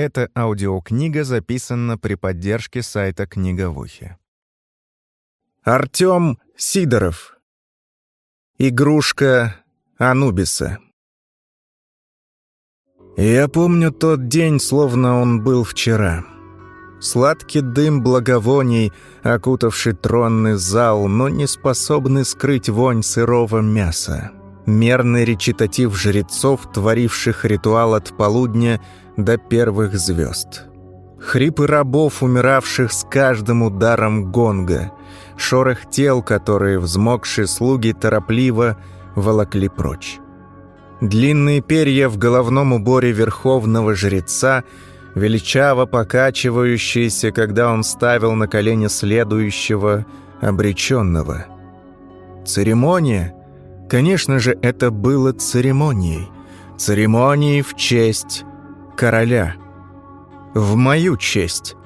Эта аудиокнига записана при поддержке сайта «Книга в ухе». Артём Сидоров. Игрушка Анубиса. Я помню тот день, словно он был вчера. Сладкий дым благовоний, окутавший тронный зал, но не способный скрыть вонь сырого мяса. Мерный речитатив жрецов, творивших ритуал от полудня до первых звезд. Хрипы рабов, умиравших с каждым ударом гонга, шорох тел, которые взмокшие слуги торопливо волокли прочь. Длинные перья в головном уборе верховного жреца, величаво покачивающиеся, когда он ставил на колени следующего обреченного. Церемония? Конечно же, это было церемонией. Церемонией в честь короля. В мою честь.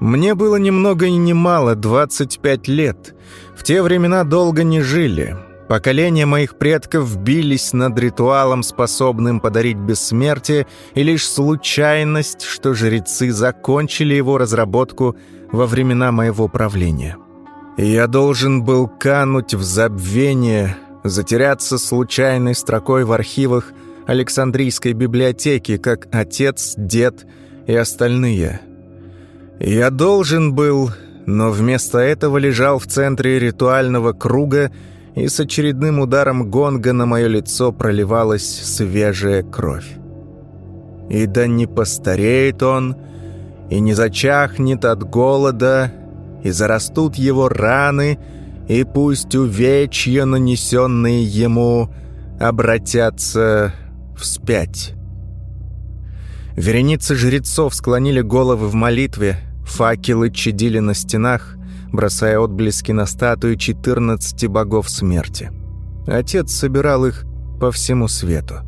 Мне было ни много и ни мало, 25 лет. В те времена долго не жили. Поколения моих предков бились над ритуалом, способным подарить бессмертие, и лишь случайность, что жрецы закончили его разработку во времена моего правления. я должен был кануть в забвение, затеряться случайной строкой в архивах – Александрийской библиотеки, как отец, дед и остальные. Я должен был, но вместо этого лежал в центре ритуального круга, и с очередным ударом гонга на мое лицо проливалась свежая кровь. И да не постареет он, и не зачахнет от голода, и зарастут его раны, и пусть увечья, нанесенные ему, обратятся вспять. Вереницы жрецов склонили головы в молитве, факелы чадили на стенах, бросая отблески на статуи 14 богов смерти. Отец собирал их по всему свету.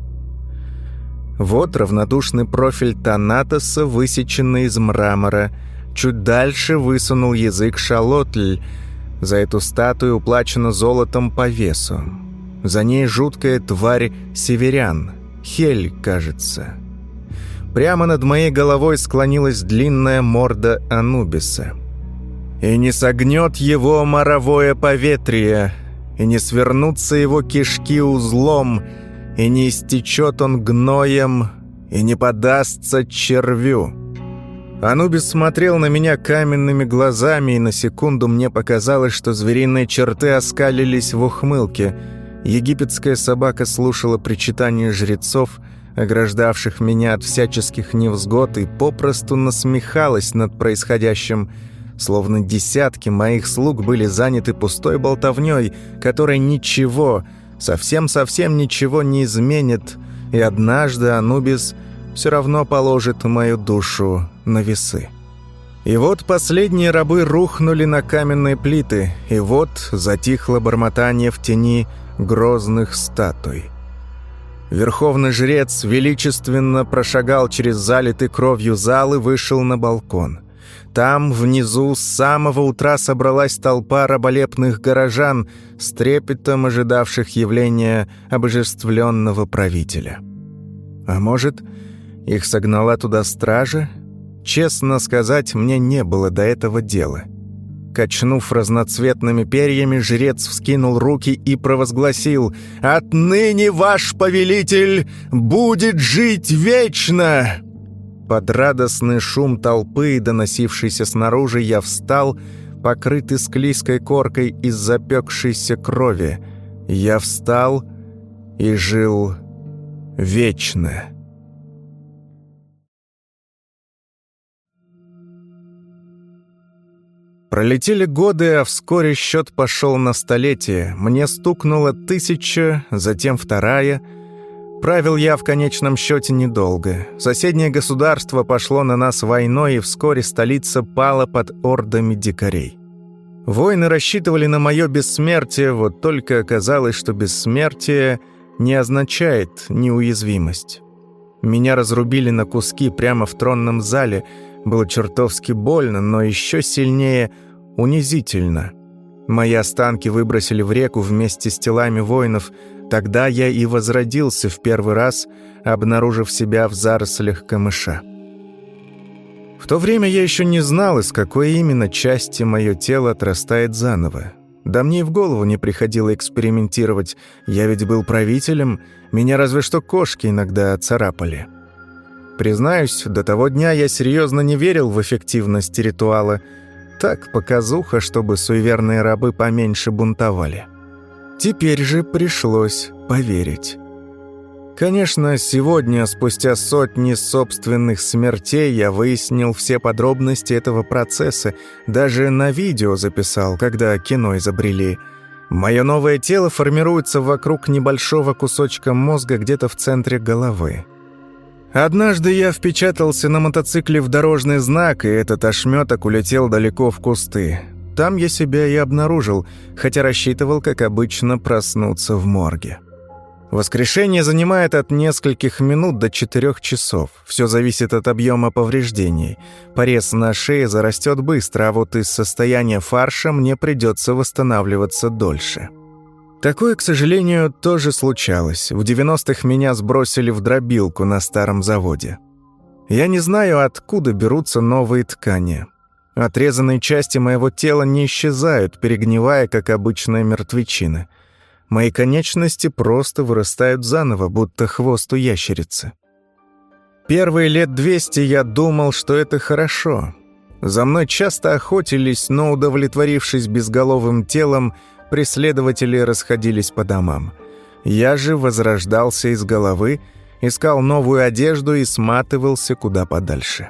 Вот равнодушный профиль Танатоса, высеченный из мрамора. Чуть дальше высунул язык Шалотль. За эту статую уплачено золотом по весу. За ней жуткая тварь Северян, Хель, кажется. Прямо над моей головой склонилась длинная морда Анубиса. «И не согнет его моровое поветрие, и не свернутся его кишки узлом, и не истечет он гноем, и не подастся червю». Анубис смотрел на меня каменными глазами, и на секунду мне показалось, что звериные черты оскалились в ухмылке – Египетская собака слушала причитания жрецов, ограждавших меня от всяческих невзгод, и попросту насмехалась над происходящим, словно десятки моих слуг были заняты пустой болтовней, которая ничего, совсем-совсем ничего не изменит, и однажды Анубис все равно положит мою душу на весы. И вот последние рабы рухнули на каменные плиты, и вот затихло бормотание в тени грозных статуй. Верховный жрец величественно прошагал через залитый кровью зал и вышел на балкон. Там, внизу, с самого утра собралась толпа раболепных горожан, с трепетом ожидавших явления обожествленного правителя. А может, их согнала туда стража? Честно сказать, мне не было до этого дела. — Качнув разноцветными перьями, жрец вскинул руки и провозгласил «Отныне ваш повелитель будет жить вечно!» Под радостный шум толпы, доносившийся снаружи, я встал, покрытый склизкой коркой из запекшейся крови. Я встал и жил вечно. Пролетели годы, а вскоре счет пошел на столетие. Мне стукнуло тысяча, затем вторая. Правил я в конечном счете недолго. Соседнее государство пошло на нас войной, и вскоре столица пала под ордами дикарей. Воины рассчитывали на мое бессмертие, вот только оказалось, что бессмертие не означает неуязвимость. Меня разрубили на куски прямо в тронном зале – было чертовски больно, но еще сильнее унизительно. Мои останки выбросили в реку вместе с телами воинов. Тогда я и возродился в первый раз, обнаружив себя в зарослях камыша. В то время я еще не знал, из какой именно части мое тело отрастает заново. Да мне и в голову не приходило экспериментировать. Я ведь был правителем, меня разве что кошки иногда царапали. Признаюсь, до того дня я серьезно не верил в эффективность ритуала. Так, показуха, чтобы суеверные рабы поменьше бунтовали. Теперь же пришлось поверить. Конечно, сегодня, спустя сотни собственных смертей, я выяснил все подробности этого процесса, даже на видео записал, когда кино изобрели. Мое новое тело формируется вокруг небольшого кусочка мозга где-то в центре головы. Однажды я впечатался на мотоцикле в дорожный знак, и этот ошметок улетел далеко в кусты. Там я себя и обнаружил, хотя рассчитывал, как обычно, проснуться в морге. Воскрешение занимает от нескольких минут до четырех часов. Все зависит от объема повреждений. Порез на шее зарастет быстро, а вот из состояния фарша мне придется восстанавливаться дольше. Такое, к сожалению, тоже случалось. В 90-х меня сбросили в дробилку на старом заводе. Я не знаю, откуда берутся новые ткани. Отрезанные части моего тела не исчезают, перегнивая, как обычная мертвечина. Мои конечности просто вырастают заново, будто хвост у ящерицы. Первые лет двести я думал, что это хорошо. За мной часто охотились, но, удовлетворившись безголовым телом, преследователи расходились по домам. Я же возрождался из головы, искал новую одежду и сматывался куда подальше.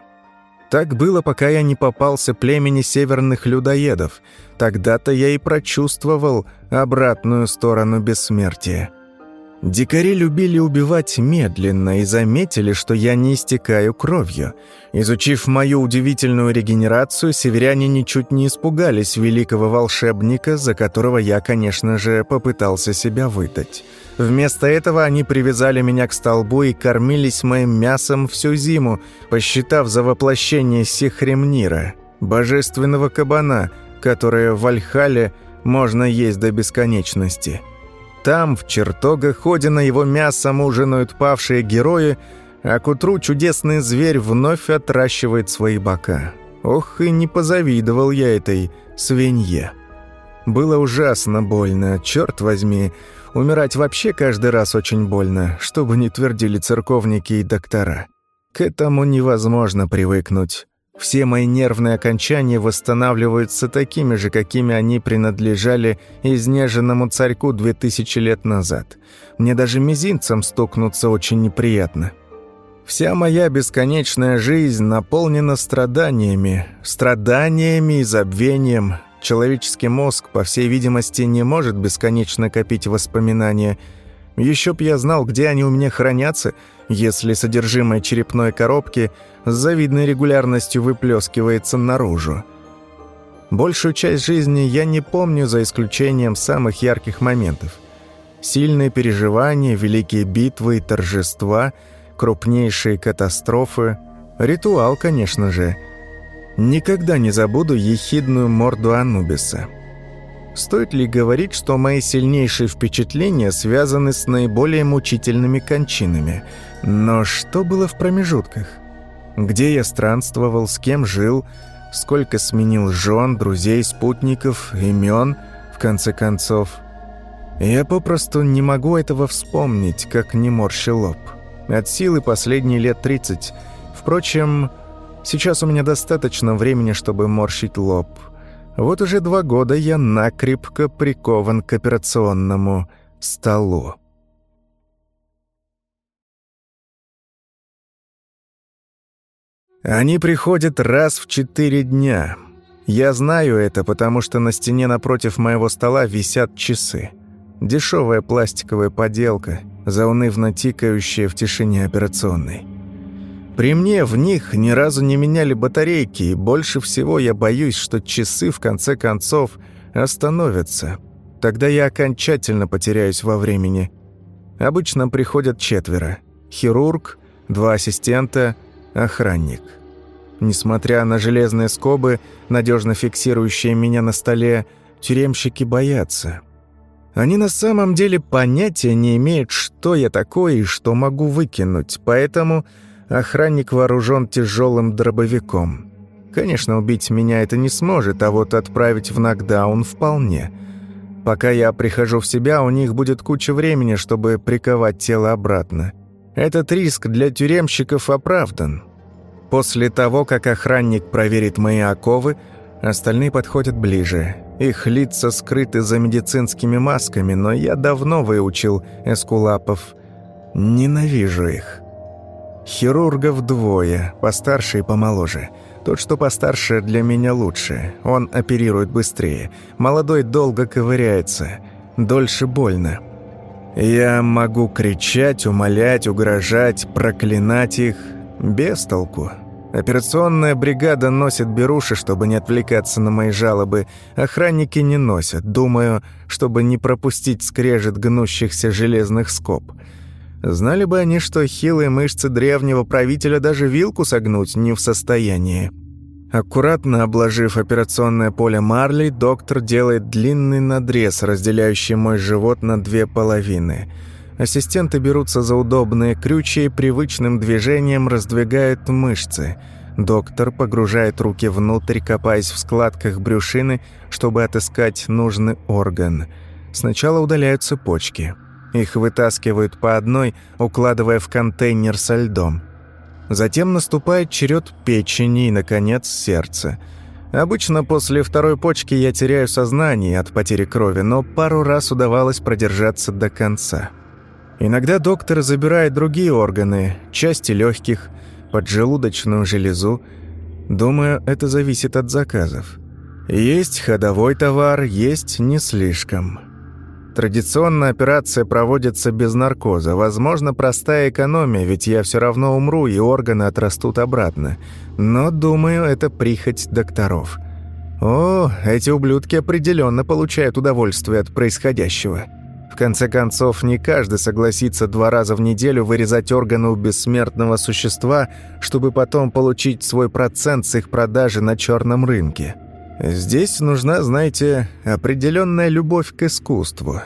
Так было, пока я не попался племени северных людоедов. Тогда-то я и прочувствовал обратную сторону бессмертия. Дикари любили убивать медленно и заметили, что я не истекаю кровью. Изучив мою удивительную регенерацию, северяне ничуть не испугались великого волшебника, за которого я, конечно же, попытался себя выдать. Вместо этого они привязали меня к столбу и кормились моим мясом всю зиму, посчитав за воплощение Сихремнира, божественного кабана, которое в Альхале можно есть до бесконечности. Там, в чертогах Ходина, его мясом ужинают павшие герои, а к утру чудесный зверь вновь отращивает свои бока. Ох, и не позавидовал я этой свинье. Было ужасно больно, черт возьми, Умирать вообще каждый раз очень больно, чтобы не твердили церковники и доктора. К этому невозможно привыкнуть. Все мои нервные окончания восстанавливаются такими же, какими они принадлежали изнеженному царьку две тысячи лет назад. Мне даже мизинцем стукнуться очень неприятно. Вся моя бесконечная жизнь наполнена страданиями, страданиями и забвением, Человеческий мозг, по всей видимости, не может бесконечно копить воспоминания. Еще б я знал, где они у меня хранятся, если содержимое черепной коробки с завидной регулярностью выплескивается наружу. Большую часть жизни я не помню, за исключением самых ярких моментов. Сильные переживания, великие битвы и торжества, крупнейшие катастрофы. Ритуал, конечно же – Никогда не забуду ехидную морду Анубиса. Стоит ли говорить, что мои сильнейшие впечатления связаны с наиболее мучительными кончинами? Но что было в промежутках? Где я странствовал, с кем жил, сколько сменил жен, друзей, спутников, имен, в конце концов? Я попросту не могу этого вспомнить, как не морщил лоб. От силы последние лет тридцать. Впрочем, Сейчас у меня достаточно времени, чтобы морщить лоб. Вот уже два года я накрепко прикован к операционному столу. Они приходят раз в четыре дня. Я знаю это, потому что на стене напротив моего стола висят часы. Дешевая пластиковая поделка, заунывно тикающая в тишине операционной. При мне в них ни разу не меняли батарейки, и больше всего я боюсь, что часы в конце концов остановятся. Тогда я окончательно потеряюсь во времени. Обычно приходят четверо. Хирург, два ассистента, охранник. Несмотря на железные скобы, надежно фиксирующие меня на столе, тюремщики боятся. Они на самом деле понятия не имеют, что я такое и что могу выкинуть, поэтому охранник вооружен тяжелым дробовиком. Конечно, убить меня это не сможет, а вот отправить в нокдаун вполне. Пока я прихожу в себя, у них будет куча времени, чтобы приковать тело обратно. Этот риск для тюремщиков оправдан. После того, как охранник проверит мои оковы, остальные подходят ближе. Их лица скрыты за медицинскими масками, но я давно выучил эскулапов. Ненавижу их. Хирургов двое, постарше и помоложе. Тот, что постарше, для меня лучше. Он оперирует быстрее. Молодой долго ковыряется. Дольше больно. Я могу кричать, умолять, угрожать, проклинать их. Без толку. Операционная бригада носит беруши, чтобы не отвлекаться на мои жалобы. Охранники не носят, думаю, чтобы не пропустить скрежет гнущихся железных скоб. Знали бы они, что хилые мышцы древнего правителя даже вилку согнуть не в состоянии. Аккуратно обложив операционное поле марлей, доктор делает длинный надрез, разделяющий мой живот на две половины. Ассистенты берутся за удобные крючья и привычным движением раздвигают мышцы. Доктор погружает руки внутрь, копаясь в складках брюшины, чтобы отыскать нужный орган. Сначала удаляются почки. Их вытаскивают по одной, укладывая в контейнер со льдом. Затем наступает черед печени и, наконец, сердца. Обычно после второй почки я теряю сознание от потери крови, но пару раз удавалось продержаться до конца. Иногда доктор забирает другие органы, части легких, поджелудочную железу. Думаю, это зависит от заказов. Есть ходовой товар, есть не слишком. Традиционно операция проводится без наркоза. Возможно, простая экономия, ведь я все равно умру, и органы отрастут обратно. Но, думаю, это прихоть докторов. О, эти ублюдки определенно получают удовольствие от происходящего. В конце концов, не каждый согласится два раза в неделю вырезать органы у бессмертного существа, чтобы потом получить свой процент с их продажи на черном рынке. Здесь нужна, знаете, определенная любовь к искусству.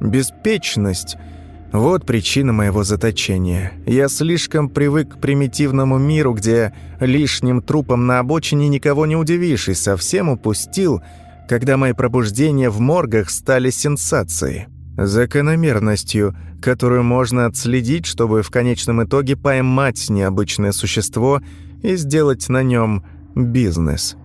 Беспечность – вот причина моего заточения. Я слишком привык к примитивному миру, где лишним трупом на обочине никого не удивишь, и совсем упустил, когда мои пробуждения в моргах стали сенсацией. Закономерностью, которую можно отследить, чтобы в конечном итоге поймать необычное существо и сделать на нем бизнес –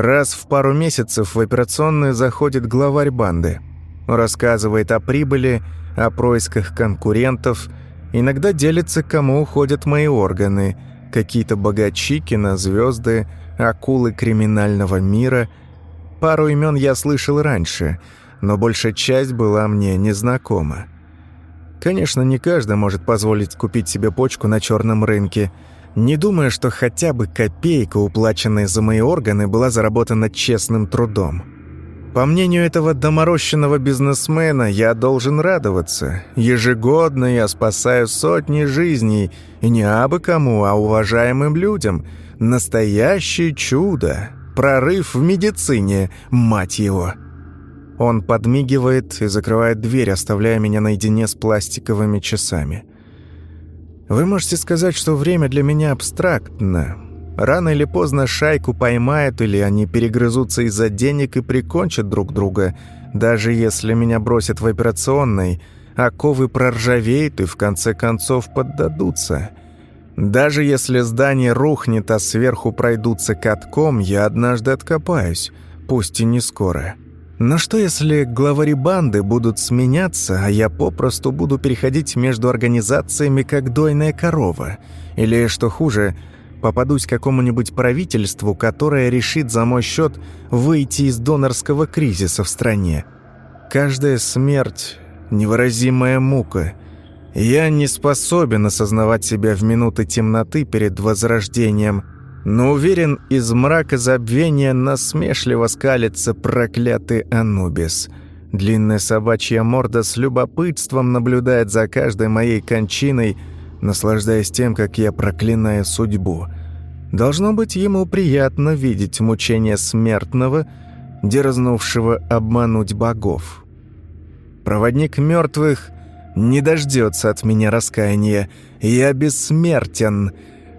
Раз в пару месяцев в операционную заходит главарь банды. Рассказывает о прибыли, о происках конкурентов, иногда делится, кому уходят мои органы, какие-то богачи, кинозвезды, акулы криминального мира. Пару имен я слышал раньше, но большая часть была мне незнакома. Конечно, не каждый может позволить купить себе почку на черном рынке – не думаю, что хотя бы копейка, уплаченная за мои органы, была заработана честным трудом. По мнению этого доморощенного бизнесмена, я должен радоваться. Ежегодно я спасаю сотни жизней, и не абы кому, а уважаемым людям. Настоящее чудо. Прорыв в медицине, мать его. Он подмигивает и закрывает дверь, оставляя меня наедине с пластиковыми часами. Вы можете сказать, что время для меня абстрактно. Рано или поздно шайку поймают, или они перегрызутся из-за денег и прикончат друг друга. Даже если меня бросят в операционной, оковы проржавеют и в конце концов поддадутся. Даже если здание рухнет, а сверху пройдутся катком, я однажды откопаюсь, пусть и не скоро. Но что если главари банды будут сменяться, а я попросту буду переходить между организациями как дойная корова? Или, что хуже, попадусь какому-нибудь правительству, которое решит за мой счет выйти из донорского кризиса в стране? Каждая смерть – невыразимая мука. Я не способен осознавать себя в минуты темноты перед возрождением – но уверен, из мрака забвения насмешливо скалится проклятый Анубис. Длинная собачья морда с любопытством наблюдает за каждой моей кончиной, наслаждаясь тем, как я проклинаю судьбу. Должно быть ему приятно видеть мучение смертного, дерзнувшего обмануть богов. Проводник мертвых не дождется от меня раскаяния, Я бессмертен.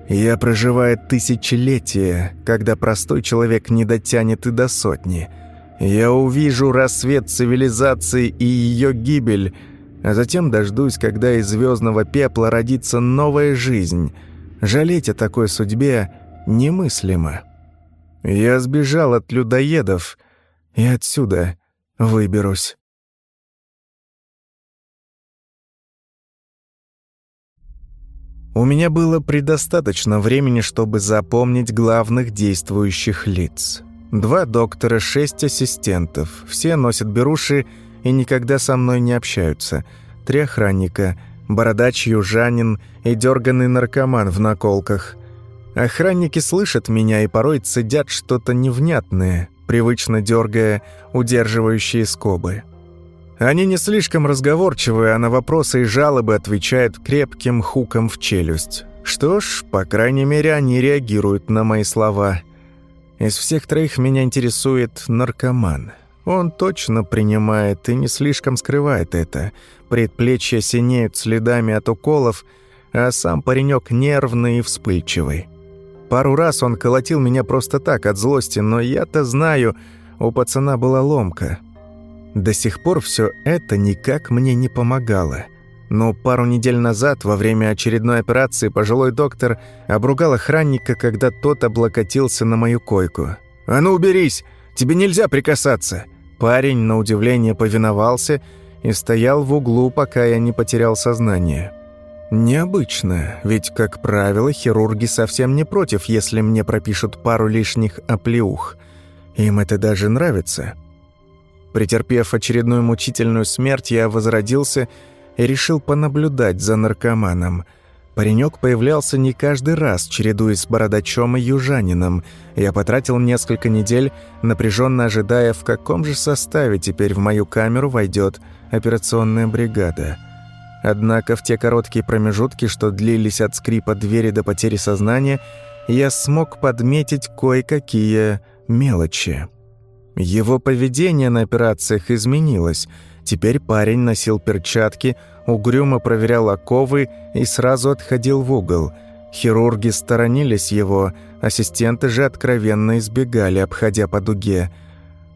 Я проживаю тысячелетия, когда простой человек не дотянет и до сотни. Я увижу рассвет цивилизации и ее гибель, а затем дождусь, когда из звездного пепла родится новая жизнь. Жалеть о такой судьбе немыслимо. Я сбежал от людоедов и отсюда выберусь. У меня было предостаточно времени, чтобы запомнить главных действующих лиц. Два доктора, шесть ассистентов. Все носят беруши и никогда со мной не общаются. Три охранника, бородач южанин и дерганный наркоман в наколках. Охранники слышат меня и порой цедят что-то невнятное, привычно дергая удерживающие скобы. Они не слишком разговорчивые, а на вопросы и жалобы отвечают крепким хуком в челюсть. Что ж, по крайней мере, они реагируют на мои слова. Из всех троих меня интересует наркоман. Он точно принимает и не слишком скрывает это. Предплечья синеют следами от уколов, а сам паренек нервный и вспыльчивый. Пару раз он колотил меня просто так, от злости, но я-то знаю, у пацана была ломка. До сих пор все это никак мне не помогало. Но пару недель назад, во время очередной операции, пожилой доктор обругал охранника, когда тот облокотился на мою койку. «А ну уберись! Тебе нельзя прикасаться!» Парень, на удивление, повиновался и стоял в углу, пока я не потерял сознание. Необычно, ведь, как правило, хирурги совсем не против, если мне пропишут пару лишних оплеух. Им это даже нравится. Претерпев очередную мучительную смерть, я возродился и решил понаблюдать за наркоманом. Паренек появлялся не каждый раз, чередуясь с бородачом и южанином. Я потратил несколько недель, напряженно ожидая, в каком же составе теперь в мою камеру войдет операционная бригада. Однако в те короткие промежутки, что длились от скрипа двери до потери сознания, я смог подметить кое-какие мелочи. Его поведение на операциях изменилось. Теперь парень носил перчатки, угрюмо проверял оковы и сразу отходил в угол. Хирурги сторонились его, ассистенты же откровенно избегали, обходя по дуге.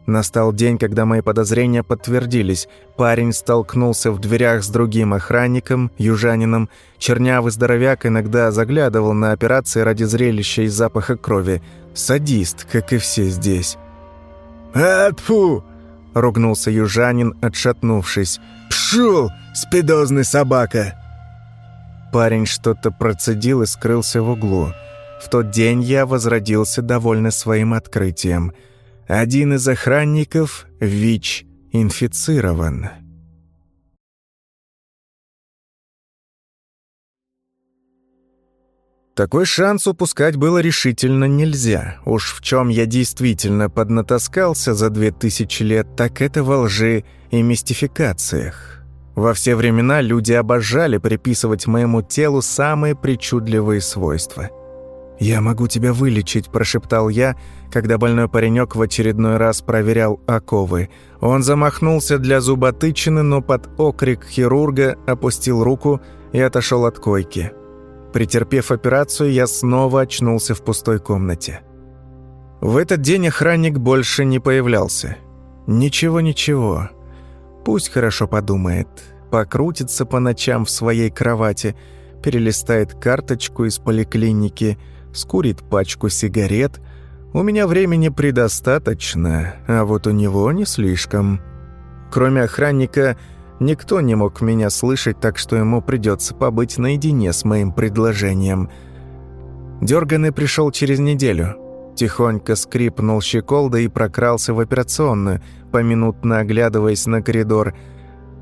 Настал день, когда мои подозрения подтвердились. Парень столкнулся в дверях с другим охранником, южанином. Чернявый здоровяк иногда заглядывал на операции ради зрелища и запаха крови. Садист, как и все здесь. «Атфу!» — ругнулся южанин, отшатнувшись. «Пшел, спидозный собака!» Парень что-то процедил и скрылся в углу. В тот день я возродился довольно своим открытием. Один из охранников, ВИЧ, инфицирован. Такой шанс упускать было решительно нельзя. Уж в чем я действительно поднатаскался за две тысячи лет, так это во лжи и мистификациях. Во все времена люди обожали приписывать моему телу самые причудливые свойства. «Я могу тебя вылечить», – прошептал я, когда больной паренек в очередной раз проверял оковы. Он замахнулся для зуботычины, но под окрик хирурга опустил руку и отошел от койки. Претерпев операцию, я снова очнулся в пустой комнате. В этот день охранник больше не появлялся. Ничего-ничего. Пусть хорошо подумает. Покрутится по ночам в своей кровати, перелистает карточку из поликлиники, скурит пачку сигарет. У меня времени предостаточно, а вот у него не слишком. Кроме охранника, Никто не мог меня слышать, так что ему придется побыть наедине с моим предложением. Дерганый пришел через неделю. Тихонько скрипнул щеколда и прокрался в операционную, поминутно оглядываясь на коридор.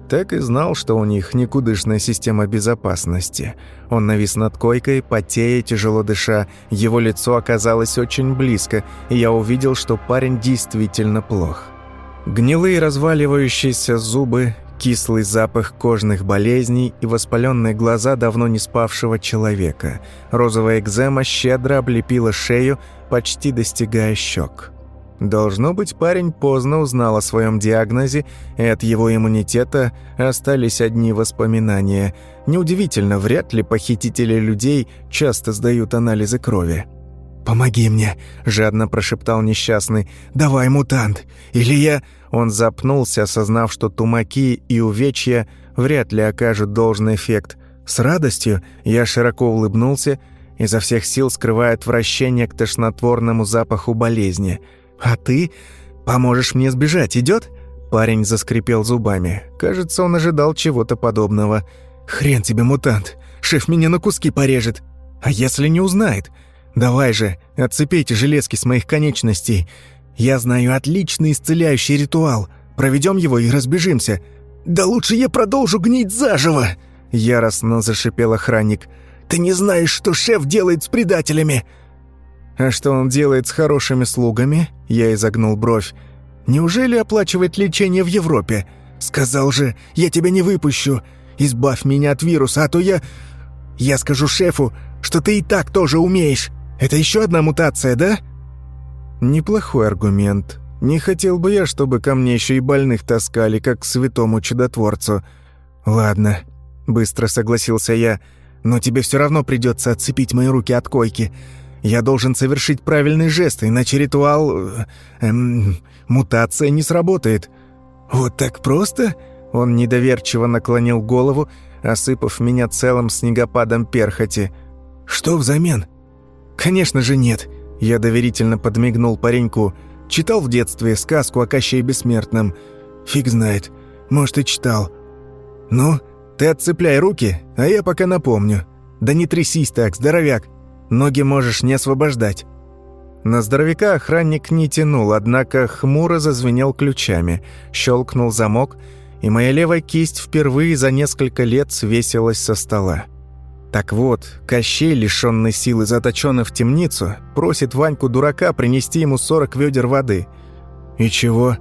Так и знал, что у них никудышная система безопасности. Он навис над койкой, потея, тяжело дыша. Его лицо оказалось очень близко, и я увидел, что парень действительно плох. Гнилые разваливающиеся зубы, кислый запах кожных болезней и воспаленные глаза давно не спавшего человека. Розовая экзема щедро облепила шею, почти достигая щек. Должно быть, парень поздно узнал о своем диагнозе, и от его иммунитета остались одни воспоминания. Неудивительно, вряд ли похитители людей часто сдают анализы крови. «Помоги мне», — жадно прошептал несчастный. «Давай, мутант! Или я...» Он запнулся, осознав, что тумаки и увечья вряд ли окажут должный эффект. С радостью я широко улыбнулся, изо всех сил скрывая отвращение к тошнотворному запаху болезни — «А ты поможешь мне сбежать, идет? Парень заскрипел зубами. Кажется, он ожидал чего-то подобного. «Хрен тебе, мутант! Шеф меня на куски порежет! А если не узнает? Давай же, отцепите железки с моих конечностей. Я знаю отличный исцеляющий ритуал. Проведем его и разбежимся. Да лучше я продолжу гнить заживо!» Яростно зашипел охранник. «Ты не знаешь, что шеф делает с предателями!» «А что он делает с хорошими слугами?» Я изогнул бровь. «Неужели оплачивает лечение в Европе? Сказал же, я тебя не выпущу. Избавь меня от вируса, а то я... Я скажу шефу, что ты и так тоже умеешь. Это еще одна мутация, да?» «Неплохой аргумент. Не хотел бы я, чтобы ко мне еще и больных таскали, как к святому чудотворцу». «Ладно», — быстро согласился я, — «но тебе все равно придется отцепить мои руки от койки». Я должен совершить правильный жест, иначе ритуал... Эм, мутация не сработает». «Вот так просто?» Он недоверчиво наклонил голову, осыпав меня целым снегопадом перхоти. «Что взамен?» «Конечно же нет», — я доверительно подмигнул пареньку. «Читал в детстве сказку о Кащее Бессмертном». «Фиг знает. Может, и читал». «Ну, ты отцепляй руки, а я пока напомню». «Да не трясись так, здоровяк. Ноги можешь не освобождать». На здоровяка охранник не тянул, однако хмуро зазвенел ключами, щелкнул замок, и моя левая кисть впервые за несколько лет свесилась со стола. Так вот, Кощей, лишённый силы, заточенный в темницу, просит Ваньку-дурака принести ему 40 ведер воды. И чего?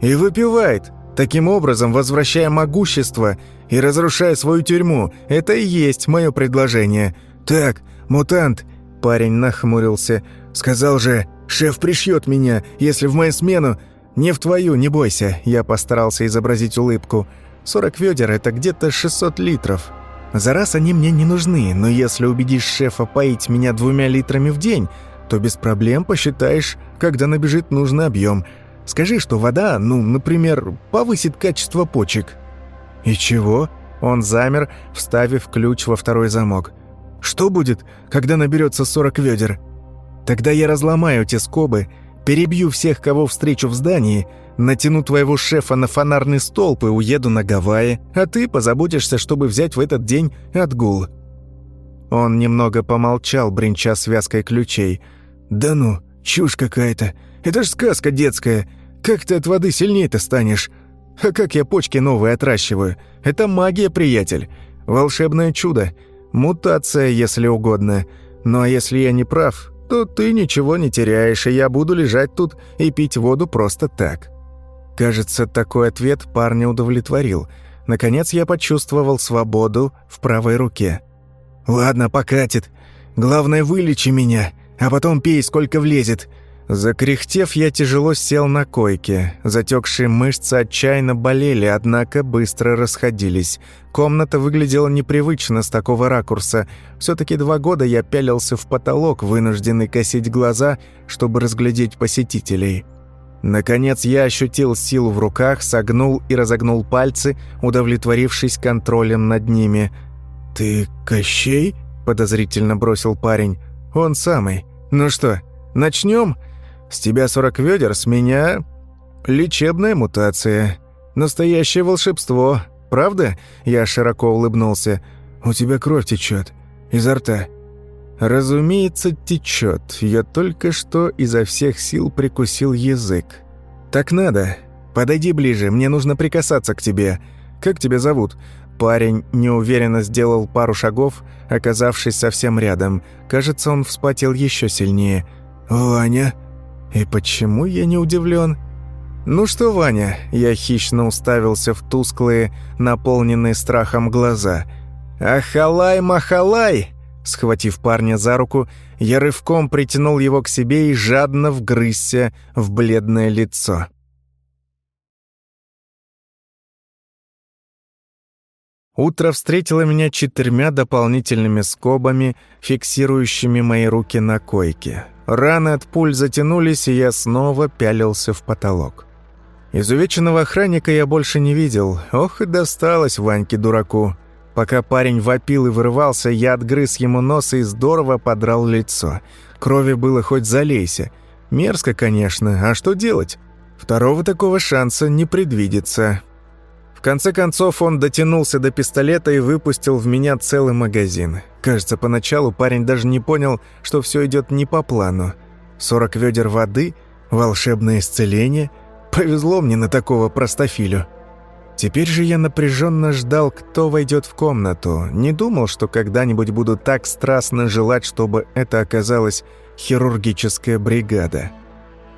И выпивает, таким образом возвращая могущество и разрушая свою тюрьму. Это и есть мое предложение. Так, мутант, Парень нахмурился. «Сказал же, шеф пришьет меня, если в мою смену...» «Не в твою, не бойся», я постарался изобразить улыбку. «40 ведер — это где-то 600 литров. За раз они мне не нужны, но если убедишь шефа поить меня двумя литрами в день, то без проблем посчитаешь, когда набежит нужный объем. Скажи, что вода, ну, например, повысит качество почек». «И чего?» Он замер, вставив ключ во второй замок. Что будет, когда наберется 40 ведер? Тогда я разломаю те скобы, перебью всех, кого встречу в здании, натяну твоего шефа на фонарный столб и уеду на Гавайи, а ты позаботишься, чтобы взять в этот день отгул». Он немного помолчал, бренча связкой ключей. «Да ну, чушь какая-то. Это ж сказка детская. Как ты от воды сильнее-то станешь? А как я почки новые отращиваю? Это магия, приятель. Волшебное чудо. Мутация, если угодно. Ну а если я не прав, то ты ничего не теряешь, и я буду лежать тут и пить воду просто так». Кажется, такой ответ парня удовлетворил. Наконец я почувствовал свободу в правой руке. «Ладно, покатит. Главное, вылечи меня, а потом пей, сколько влезет. Закряхтев, я тяжело сел на койке. Затекшие мышцы отчаянно болели, однако быстро расходились. Комната выглядела непривычно с такого ракурса. все таки два года я пялился в потолок, вынужденный косить глаза, чтобы разглядеть посетителей. Наконец я ощутил силу в руках, согнул и разогнул пальцы, удовлетворившись контролем над ними. «Ты Кощей?» – подозрительно бросил парень. «Он самый. Ну что, начнем? С тебя 40 ведер, с меня лечебная мутация. Настоящее волшебство. Правда? Я широко улыбнулся. У тебя кровь течет изо рта. Разумеется, течет. Я только что изо всех сил прикусил язык. Так надо. Подойди ближе, мне нужно прикасаться к тебе. Как тебя зовут? Парень неуверенно сделал пару шагов, оказавшись совсем рядом. Кажется, он вспотел еще сильнее. «Ваня?» И почему я не удивлен? «Ну что, Ваня?» Я хищно уставился в тусклые, наполненные страхом глаза. «Ахалай-махалай! Схватив парня за руку, я рывком притянул его к себе и жадно вгрызся в бледное лицо. Утро встретило меня четырьмя дополнительными скобами, фиксирующими мои руки на койке. Раны от пуль затянулись, и я снова пялился в потолок. Изувеченного охранника я больше не видел. Ох и досталось Ваньке-дураку. Пока парень вопил и вырывался, я отгрыз ему нос и здорово подрал лицо. Крови было хоть залейся. Мерзко, конечно, а что делать? Второго такого шанса не предвидится. В конце концов он дотянулся до пистолета и выпустил в меня целый магазин. Кажется, поначалу парень даже не понял, что все идет не по плану. 40 ведер воды, волшебное исцеление. Повезло мне на такого простофилю. Теперь же я напряженно ждал, кто войдет в комнату. Не думал, что когда-нибудь буду так страстно желать, чтобы это оказалась хирургическая бригада.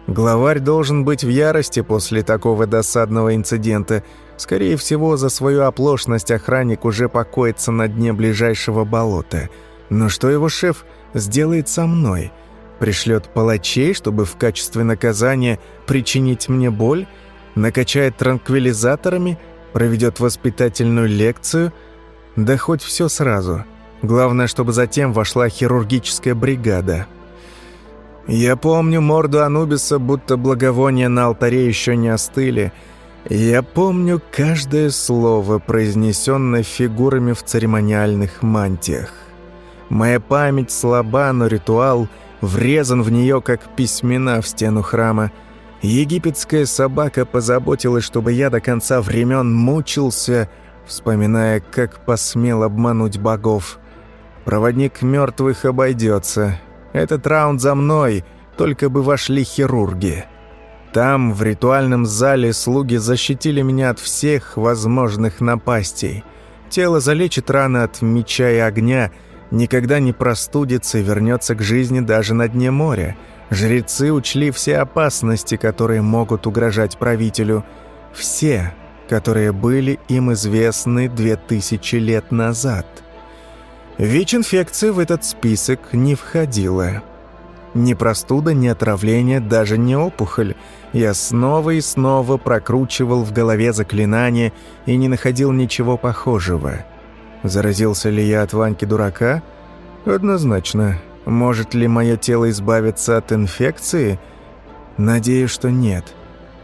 Главарь должен быть в ярости после такого досадного инцидента. Скорее всего, за свою оплошность охранник уже покоится на дне ближайшего болота. Но что его шеф сделает со мной? Пришлет палачей, чтобы в качестве наказания причинить мне боль? Накачает транквилизаторами? Проведет воспитательную лекцию? Да хоть все сразу. Главное, чтобы затем вошла хирургическая бригада. Я помню морду Анубиса, будто благовония на алтаре еще не остыли – я помню каждое слово, произнесенное фигурами в церемониальных мантиях. Моя память слаба, но ритуал врезан в нее, как письмена в стену храма. Египетская собака позаботилась, чтобы я до конца времен мучился, вспоминая, как посмел обмануть богов. Проводник мертвых обойдется. Этот раунд за мной, только бы вошли хирурги». Там, в ритуальном зале, слуги защитили меня от всех возможных напастей. Тело залечит раны от меча и огня, никогда не простудится и вернется к жизни даже на дне моря. Жрецы учли все опасности, которые могут угрожать правителю. Все, которые были им известны две тысячи лет назад. ВИЧ-инфекция в этот список не входила. Ни простуда, ни отравление, даже не опухоль. Я снова и снова прокручивал в голове заклинание и не находил ничего похожего. Заразился ли я от Ваньки-дурака? Однозначно. Может ли мое тело избавиться от инфекции? Надеюсь, что нет.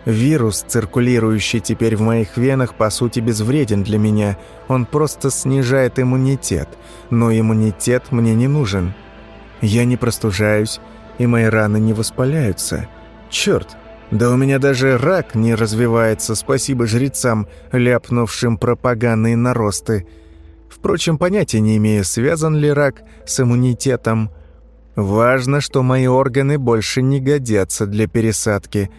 Вирус, циркулирующий теперь в моих венах, по сути безвреден для меня. Он просто снижает иммунитет. Но иммунитет мне не нужен. Я не простужаюсь, и мои раны не воспаляются. Черт, да у меня даже рак не развивается, спасибо жрецам, ляпнувшим пропаганные наросты. Впрочем, понятия не имею, связан ли рак с иммунитетом. Важно, что мои органы больше не годятся для пересадки.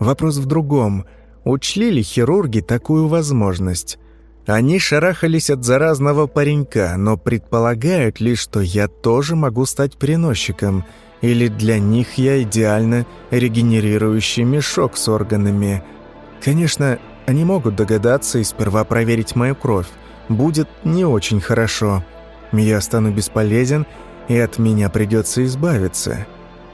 Вопрос в другом. Учли ли хирурги такую возможность? Они шарахались от заразного паренька, но предполагают ли, что я тоже могу стать переносчиком – или для них я идеально регенерирующий мешок с органами. Конечно, они могут догадаться и сперва проверить мою кровь. Будет не очень хорошо. Я стану бесполезен, и от меня придется избавиться.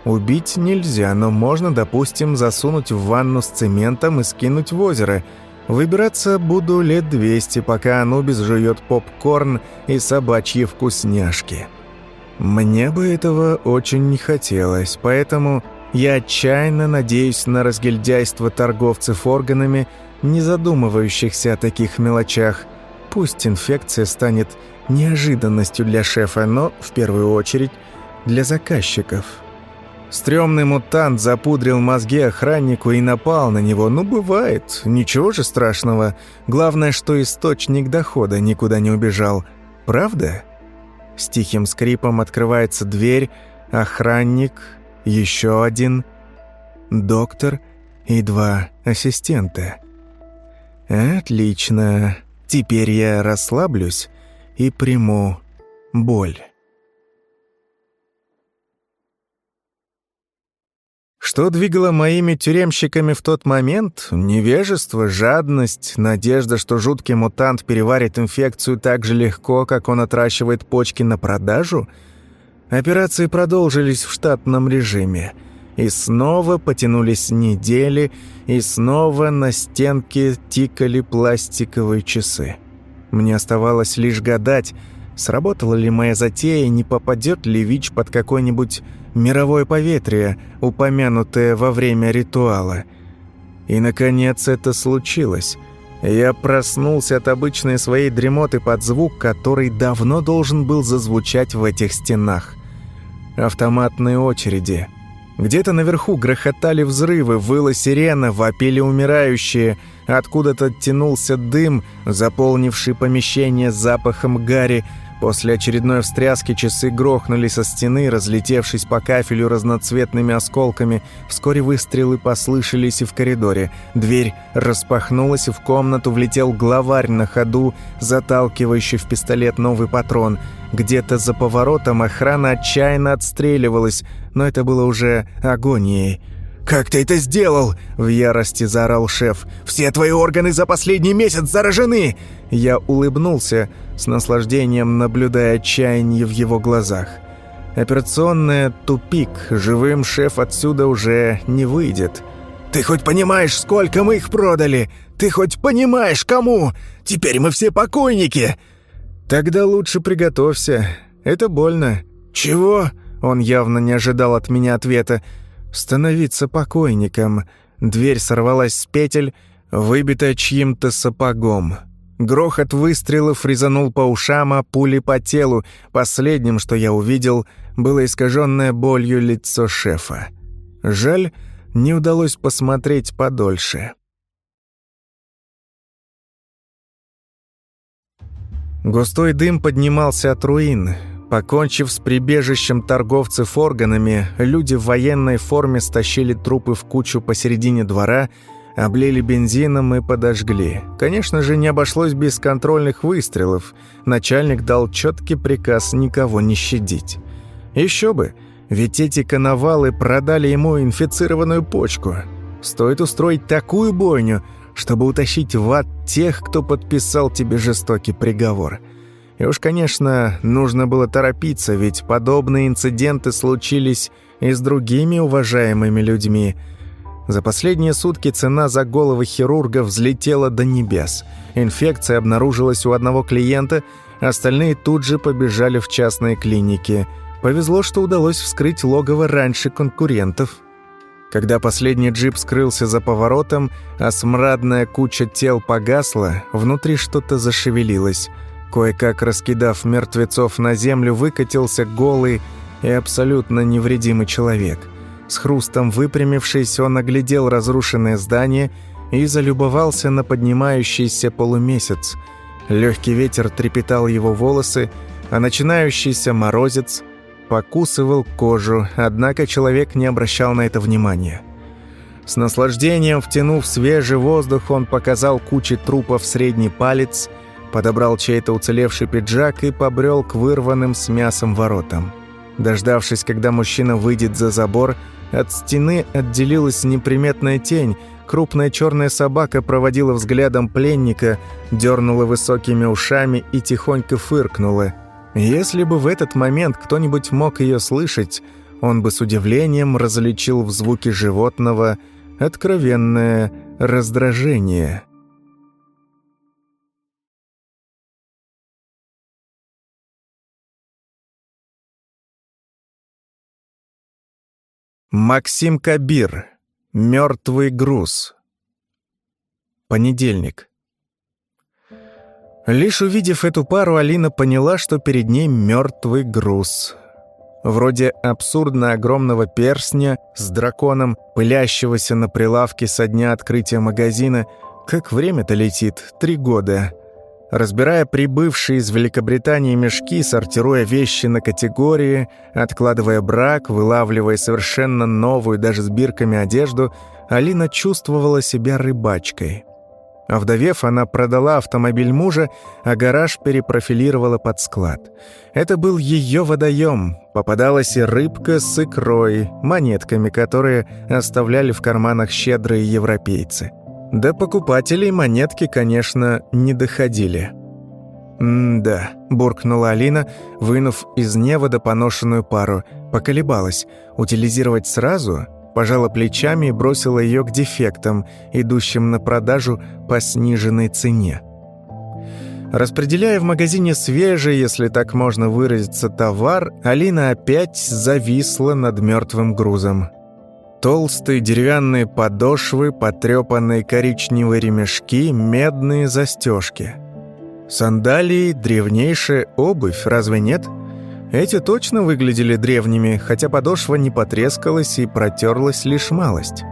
Убить нельзя, но можно, допустим, засунуть в ванну с цементом и скинуть в озеро. Выбираться буду лет 200, пока Анубис жует попкорн и собачьи вкусняшки». Мне бы этого очень не хотелось, поэтому я отчаянно надеюсь на разгильдяйство торговцев органами, не задумывающихся о таких мелочах. Пусть инфекция станет неожиданностью для шефа, но, в первую очередь, для заказчиков. Стрёмный мутант запудрил мозги охраннику и напал на него. Ну, бывает, ничего же страшного. Главное, что источник дохода никуда не убежал. Правда? С тихим скрипом открывается дверь, охранник, еще один, доктор и два ассистента. Отлично. Теперь я расслаблюсь и приму боль. Что двигало моими тюремщиками в тот момент? Невежество, жадность, надежда, что жуткий мутант переварит инфекцию так же легко, как он отращивает почки на продажу? Операции продолжились в штатном режиме. И снова потянулись недели, и снова на стенке тикали пластиковые часы. Мне оставалось лишь гадать, сработала ли моя затея, не попадет ли ВИЧ под какое-нибудь мировое поветрие, упомянутое во время ритуала. И, наконец, это случилось. Я проснулся от обычной своей дремоты под звук, который давно должен был зазвучать в этих стенах. Автоматные очереди. Где-то наверху грохотали взрывы, выла сирена, вопили умирающие. Откуда-то тянулся дым, заполнивший помещение запахом гари, После очередной встряски часы грохнули со стены, разлетевшись по кафелю разноцветными осколками. Вскоре выстрелы послышались и в коридоре. Дверь распахнулась, и в комнату влетел главарь на ходу, заталкивающий в пистолет новый патрон. Где-то за поворотом охрана отчаянно отстреливалась, но это было уже агонией. «Как ты это сделал?» – в ярости заорал шеф. «Все твои органы за последний месяц заражены!» Я улыбнулся, с наслаждением наблюдая отчаяние в его глазах. Операционная тупик, живым шеф отсюда уже не выйдет. «Ты хоть понимаешь, сколько мы их продали? Ты хоть понимаешь, кому? Теперь мы все покойники!» «Тогда лучше приготовься. Это больно». «Чего?» Он явно не ожидал от меня ответа становиться покойником. Дверь сорвалась с петель, выбитая чьим-то сапогом. Грохот выстрелов резанул по ушам, а пули по телу. Последним, что я увидел, было искаженное болью лицо шефа. Жаль, не удалось посмотреть подольше. Густой дым поднимался от руин. Покончив с прибежищем торговцев органами, люди в военной форме стащили трупы в кучу посередине двора, облили бензином и подожгли. Конечно же, не обошлось без контрольных выстрелов. Начальник дал четкий приказ никого не щадить. Еще бы, ведь эти коновалы продали ему инфицированную почку. Стоит устроить такую бойню, чтобы утащить в ад тех, кто подписал тебе жестокий приговор – и уж, конечно, нужно было торопиться, ведь подобные инциденты случились и с другими уважаемыми людьми. За последние сутки цена за головы хирурга взлетела до небес. Инфекция обнаружилась у одного клиента, остальные тут же побежали в частные клиники. Повезло, что удалось вскрыть логово раньше конкурентов. Когда последний джип скрылся за поворотом, а смрадная куча тел погасла, внутри что-то зашевелилось – Кое-как раскидав мертвецов на землю, выкатился голый и абсолютно невредимый человек. С хрустом выпрямившись, он оглядел разрушенное здание и залюбовался на поднимающийся полумесяц. Легкий ветер трепетал его волосы, а начинающийся морозец покусывал кожу, однако человек не обращал на это внимания. С наслаждением втянув свежий воздух, он показал куче трупов средний палец – подобрал чей-то уцелевший пиджак и побрел к вырванным с мясом воротам. Дождавшись, когда мужчина выйдет за забор, от стены отделилась неприметная тень, крупная черная собака проводила взглядом пленника, дернула высокими ушами и тихонько фыркнула. Если бы в этот момент кто-нибудь мог ее слышать, он бы с удивлением различил в звуке животного откровенное раздражение. Максим Кабир. Мертвый груз. Понедельник. Лишь увидев эту пару, Алина поняла, что перед ней мертвый груз. Вроде абсурдно огромного перстня с драконом, пылящегося на прилавке со дня открытия магазина. Как время-то летит, три года. Разбирая прибывшие из Великобритании мешки, сортируя вещи на категории, откладывая брак, вылавливая совершенно новую, даже с бирками одежду, Алина чувствовала себя рыбачкой. Овдовев, она продала автомобиль мужа, а гараж перепрофилировала под склад. Это был ее водоем. Попадалась и рыбка с икрой, монетками, которые оставляли в карманах щедрые европейцы. До покупателей монетки, конечно, не доходили. «М-да», – буркнула Алина, вынув из невода поношенную пару. Поколебалась. Утилизировать сразу? Пожала плечами и бросила ее к дефектам, идущим на продажу по сниженной цене. Распределяя в магазине свежий, если так можно выразиться, товар, Алина опять зависла над мертвым грузом. Толстые деревянные подошвы, потрепанные коричневые ремешки, медные застежки. Сандалии – древнейшая обувь, разве нет? Эти точно выглядели древними, хотя подошва не потрескалась и протерлась лишь малость.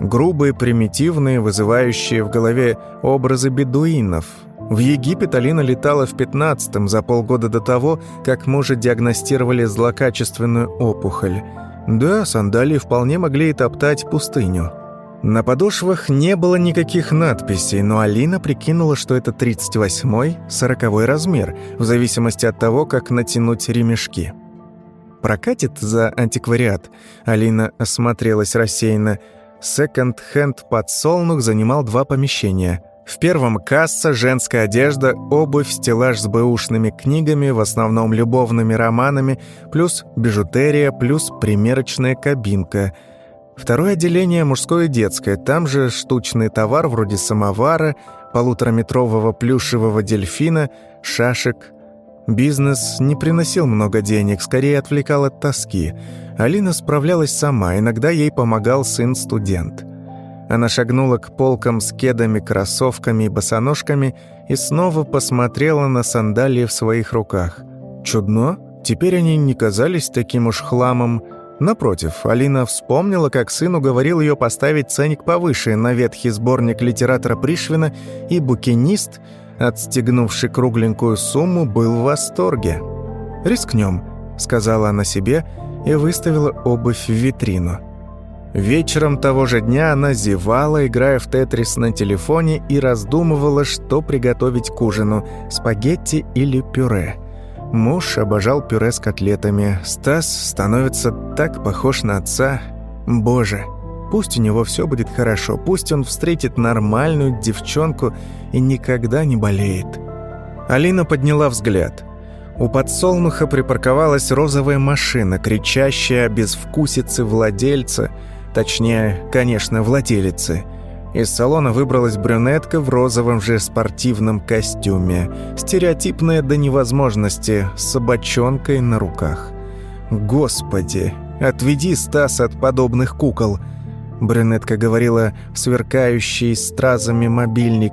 Грубые, примитивные, вызывающие в голове образы бедуинов – в Египет Алина летала в 15-м, за полгода до того, как мужа диагностировали злокачественную опухоль. Да, сандалии вполне могли и топтать пустыню. На подошвах не было никаких надписей, но Алина прикинула, что это 38-й, 40-й размер, в зависимости от того, как натянуть ремешки. «Прокатит за антиквариат?» Алина осмотрелась рассеянно. Секонд-хенд подсолнух занимал два помещения – в первом касса, женская одежда, обувь, стеллаж с бэушными книгами, в основном любовными романами, плюс бижутерия, плюс примерочная кабинка. Второе отделение мужское и детское, там же штучный товар вроде самовара, полутораметрового плюшевого дельфина, шашек. Бизнес не приносил много денег, скорее отвлекал от тоски. Алина справлялась сама, иногда ей помогал сын-студент. Она шагнула к полкам с кедами, кроссовками и босоножками и снова посмотрела на сандалии в своих руках. Чудно, теперь они не казались таким уж хламом. Напротив, Алина вспомнила, как сын уговорил ее поставить ценник повыше на ветхий сборник литератора Пришвина, и букинист, отстегнувший кругленькую сумму, был в восторге. «Рискнем», — сказала она себе и выставила обувь в витрину. Вечером того же дня она зевала, играя в тетрис на телефоне и раздумывала, что приготовить к ужину – спагетти или пюре. Муж обожал пюре с котлетами. Стас становится так похож на отца. Боже, пусть у него все будет хорошо, пусть он встретит нормальную девчонку и никогда не болеет. Алина подняла взгляд. У подсолнуха припарковалась розовая машина, кричащая о безвкусице владельца – Точнее, конечно, владелицы. Из салона выбралась брюнетка в розовом же спортивном костюме, стереотипная до невозможности, с собачонкой на руках. «Господи, отведи Стас от подобных кукол!» Брюнетка говорила в сверкающий стразами мобильник.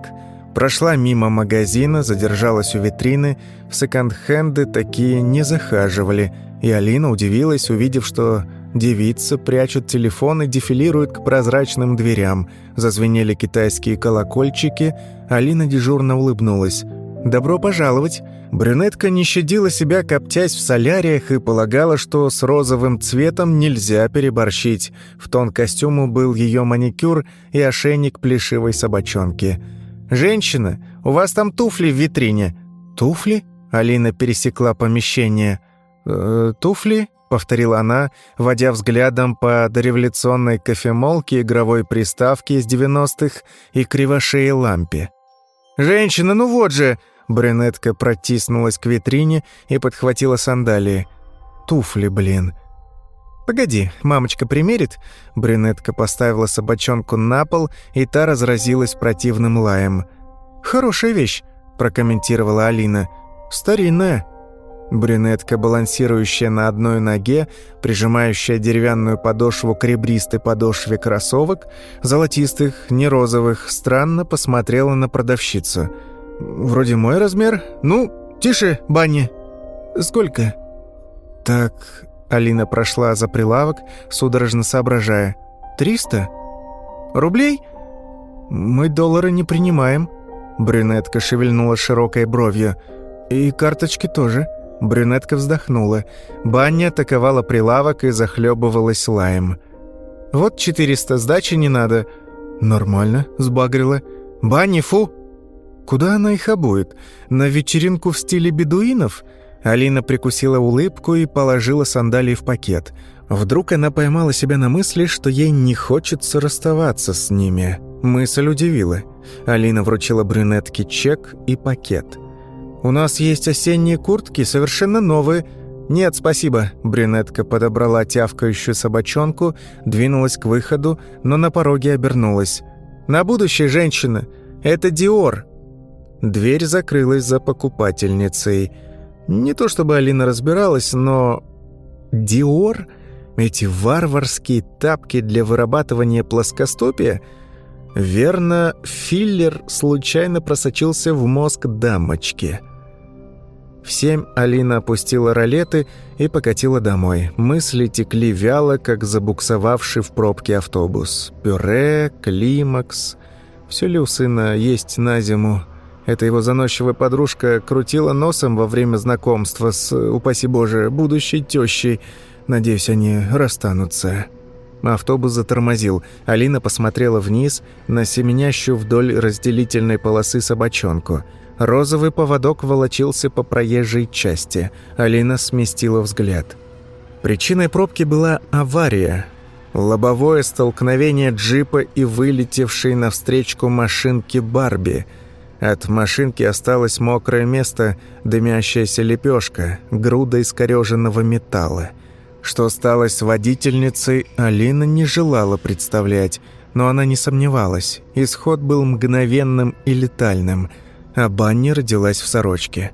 Прошла мимо магазина, задержалась у витрины. В секонд-хенды такие не захаживали. И Алина удивилась, увидев, что Девицы прячут телефон и дефилируют к прозрачным дверям. Зазвенели китайские колокольчики. Алина дежурно улыбнулась. «Добро пожаловать!» Брюнетка не щадила себя, коптясь в соляриях, и полагала, что с розовым цветом нельзя переборщить. В тон костюму был ее маникюр и ошейник плешивой собачонки. «Женщина, у вас там туфли в витрине». «Туфли?» Алина пересекла помещение. «Э, «Туфли?» повторила она, водя взглядом по дореволюционной кофемолке, игровой приставке из 90-х и кривошеей лампе. «Женщина, ну вот же!» Брюнетка протиснулась к витрине и подхватила сандалии. «Туфли, блин!» «Погоди, мамочка примерит?» Брюнетка поставила собачонку на пол, и та разразилась противным лаем. «Хорошая вещь», – прокомментировала Алина. «Старинная». Брюнетка, балансирующая на одной ноге, прижимающая деревянную подошву к ребристой подошве кроссовок, золотистых, не розовых, странно посмотрела на продавщицу. «Вроде мой размер. Ну, тише, Банни». «Сколько?» «Так...» Алина прошла за прилавок, судорожно соображая. «Триста? Рублей?» «Мы доллары не принимаем». Брюнетка шевельнула широкой бровью. «И карточки тоже». Брюнетка вздохнула. Баня атаковала прилавок и захлебывалась лаем. «Вот четыреста, сдачи не надо». «Нормально», — сбагрила. «Банни, фу!» «Куда она их обует? На вечеринку в стиле бедуинов?» Алина прикусила улыбку и положила сандалии в пакет. Вдруг она поймала себя на мысли, что ей не хочется расставаться с ними. Мысль удивила. Алина вручила брюнетке чек и пакет. «У нас есть осенние куртки, совершенно новые». «Нет, спасибо». Брюнетка подобрала тявкающую собачонку, двинулась к выходу, но на пороге обернулась. «На будущее, женщина! Это Диор!» Дверь закрылась за покупательницей. Не то чтобы Алина разбиралась, но... Диор? Эти варварские тапки для вырабатывания плоскостопия? Верно, филлер случайно просочился в мозг дамочки. В семь Алина опустила ролеты и покатила домой. Мысли текли вяло, как забуксовавший в пробке автобус. Пюре, климакс... Все ли у сына есть на зиму? Эта его заносчивая подружка крутила носом во время знакомства с, упаси боже, будущей тещей. Надеюсь, они расстанутся. Автобус затормозил. Алина посмотрела вниз на семенящую вдоль разделительной полосы собачонку. Розовый поводок волочился по проезжей части. Алина сместила взгляд. Причиной пробки была авария. Лобовое столкновение джипа и вылетевшей навстречку машинки Барби – от машинки осталось мокрое место, дымящаяся лепешка, груда искореженного металла. Что стало с водительницей, Алина не желала представлять, но она не сомневалась. Исход был мгновенным и летальным, а Банни родилась в сорочке.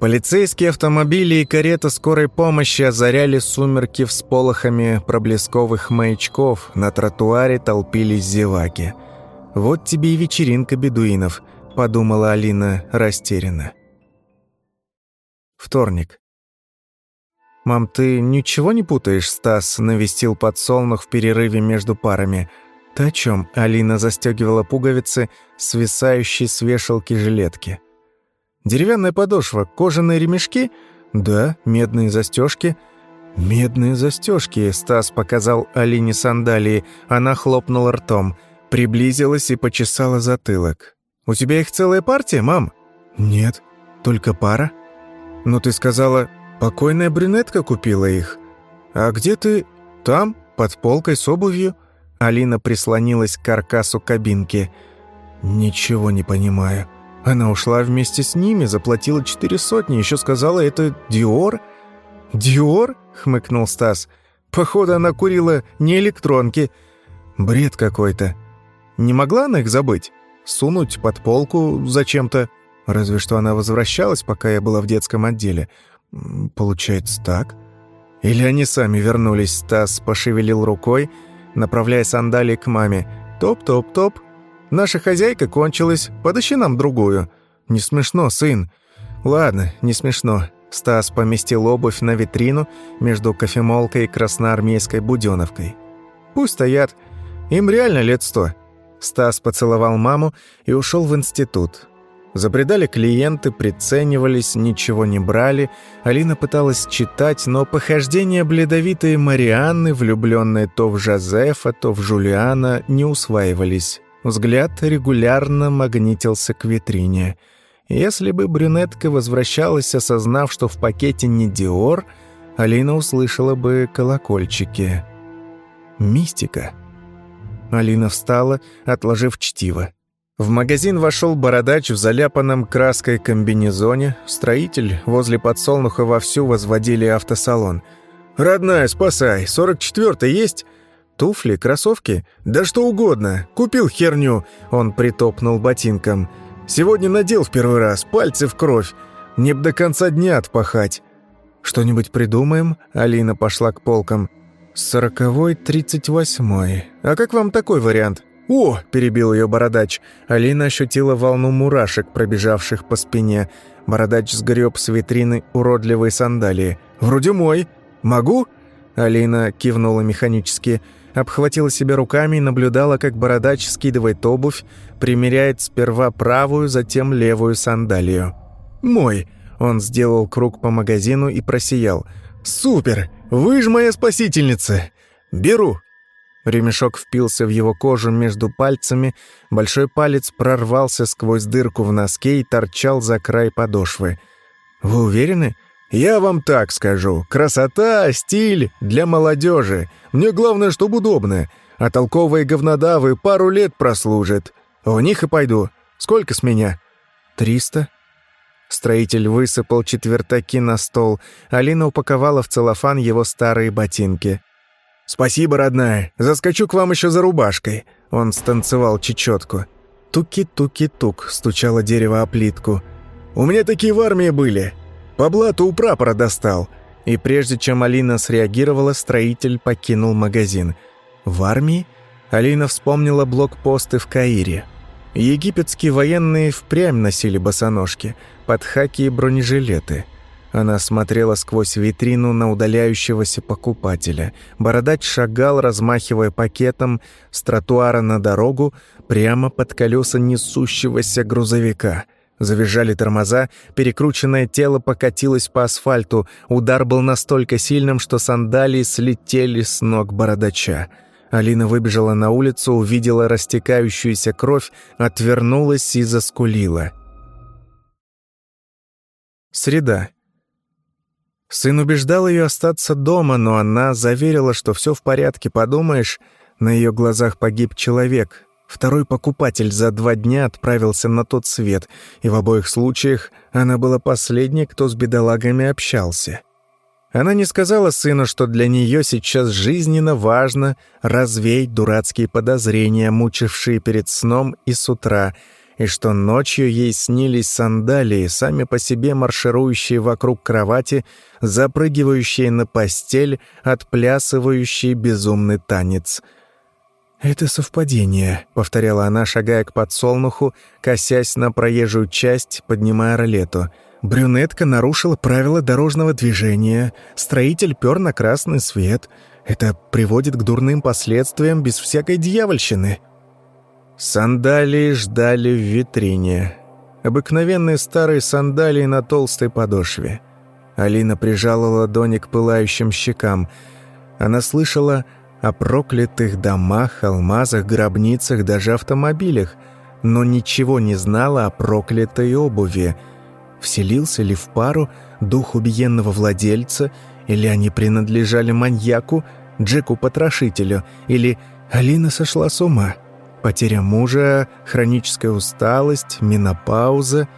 Полицейские автомобили и карета скорой помощи озаряли сумерки всполохами проблесковых маячков, на тротуаре толпились зеваки. Вот тебе и вечеринка бедуинов – подумала Алина растерянно. Вторник. «Мам, ты ничего не путаешь?» Стас навестил подсолнух в перерыве между парами. «Ты о чем?» Алина застегивала пуговицы, свисающие с вешалки жилетки. «Деревянная подошва, кожаные ремешки?» «Да, медные застежки». «Медные застежки», — Стас показал Алине сандалии. Она хлопнула ртом, приблизилась и почесала затылок. «У тебя их целая партия, мам?» «Нет, только пара». «Но ты сказала, покойная брюнетка купила их. А где ты? Там, под полкой с обувью?» Алина прислонилась к каркасу кабинки. «Ничего не понимаю. Она ушла вместе с ними, заплатила четыре сотни, еще сказала, это Диор?» «Диор?» — хмыкнул Стас. «Походу, она курила не электронки. Бред какой-то. Не могла она их забыть?» сунуть под полку зачем-то. Разве что она возвращалась, пока я была в детском отделе. Получается так? Или они сами вернулись, Стас пошевелил рукой, направляя сандалии к маме. «Топ-топ-топ. Наша хозяйка кончилась, подыщи нам другую». «Не смешно, сын». «Ладно, не смешно». Стас поместил обувь на витрину между кофемолкой и красноармейской буденовкой. «Пусть стоят. Им реально лет сто. Стас поцеловал маму и ушел в институт. Забредали клиенты, приценивались, ничего не брали. Алина пыталась читать, но похождения бледовитой Марианны, влюбленные то в Жозефа, то в Жулиана, не усваивались. Взгляд регулярно магнитился к витрине. Если бы брюнетка возвращалась, осознав, что в пакете не Диор, Алина услышала бы колокольчики. Мистика. Алина встала, отложив чтиво. В магазин вошел бородач в заляпанном краской комбинезоне. Строитель возле подсолнуха вовсю возводили автосалон. «Родная, спасай! 44-й есть?» «Туфли? Кроссовки? Да что угодно! Купил херню!» Он притопнул ботинком. «Сегодня надел в первый раз, пальцы в кровь. Не б до конца дня отпахать». «Что-нибудь придумаем?» Алина пошла к полкам. «Сороковой, тридцать восьмой. А как вам такой вариант?» «О!» – перебил ее бородач. Алина ощутила волну мурашек, пробежавших по спине. Бородач сгреб с витрины уродливые сандалии. «Вроде мой. Могу?» Алина кивнула механически, обхватила себя руками и наблюдала, как бородач скидывает обувь, примеряет сперва правую, затем левую сандалию. «Мой!» Он сделал круг по магазину и просиял – «Супер! Вы же моя спасительница! Беру!» Ремешок впился в его кожу между пальцами, большой палец прорвался сквозь дырку в носке и торчал за край подошвы. «Вы уверены?» «Я вам так скажу. Красота, стиль для молодежи. Мне главное, чтобы удобно. А толковые говнодавы пару лет прослужат. У них и пойду. Сколько с меня?» «Триста». Строитель высыпал четвертаки на стол. Алина упаковала в целлофан его старые ботинки. «Спасибо, родная. Заскочу к вам еще за рубашкой». Он станцевал чечетку. Туки-туки-тук, стучало дерево о плитку. «У меня такие в армии были. По блату у прапора достал». И прежде чем Алина среагировала, строитель покинул магазин. В армии? Алина вспомнила блокпосты в Каире. Египетские военные впрямь носили босоножки, под хаки и бронежилеты. Она смотрела сквозь витрину на удаляющегося покупателя. Бородач шагал, размахивая пакетом с тротуара на дорогу прямо под колеса несущегося грузовика. Завизжали тормоза, перекрученное тело покатилось по асфальту. Удар был настолько сильным, что сандалии слетели с ног бородача. Алина выбежала на улицу, увидела растекающуюся кровь, отвернулась и заскулила. Среда. Сын убеждал ее остаться дома, но она заверила, что все в порядке, подумаешь, на ее глазах погиб человек. Второй покупатель за два дня отправился на тот свет, и в обоих случаях она была последней, кто с бедолагами общался. Она не сказала сыну, что для нее сейчас жизненно важно развеять дурацкие подозрения, мучившие перед сном и с утра, и что ночью ей снились сандалии, сами по себе марширующие вокруг кровати, запрыгивающие на постель, отплясывающие безумный танец. «Это совпадение», — повторяла она, шагая к подсолнуху, косясь на проезжую часть, поднимая ролету — Брюнетка нарушила правила дорожного движения, строитель пёр на красный свет. Это приводит к дурным последствиям без всякой дьявольщины. Сандалии ждали в витрине. Обыкновенные старые сандалии на толстой подошве. Алина прижала ладони к пылающим щекам. Она слышала о проклятых домах, алмазах, гробницах, даже автомобилях, но ничего не знала о проклятой обуви — Вселился ли в пару дух убиенного владельца, или они принадлежали маньяку, Джеку-потрошителю, или Алина сошла с ума? Потеря мужа, хроническая усталость, менопауза.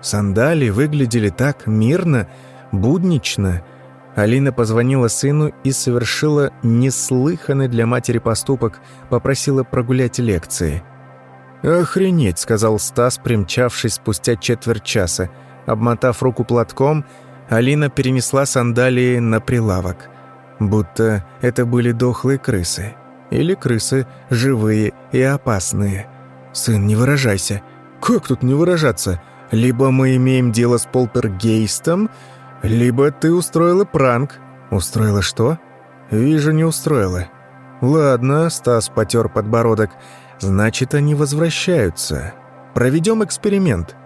Сандали выглядели так мирно, буднично. Алина позвонила сыну и совершила неслыханный для матери поступок, попросила прогулять лекции. «Охренеть», — сказал Стас, примчавшись спустя четверть часа. Обмотав руку платком, Алина перенесла сандалии на прилавок. Будто это были дохлые крысы. Или крысы живые и опасные. «Сын, не выражайся». «Как тут не выражаться? Либо мы имеем дело с полтергейстом, либо ты устроила пранк». «Устроила что?» «Вижу, не устроила». «Ладно», — Стас потер подбородок. «Значит, они возвращаются. Проведем эксперимент».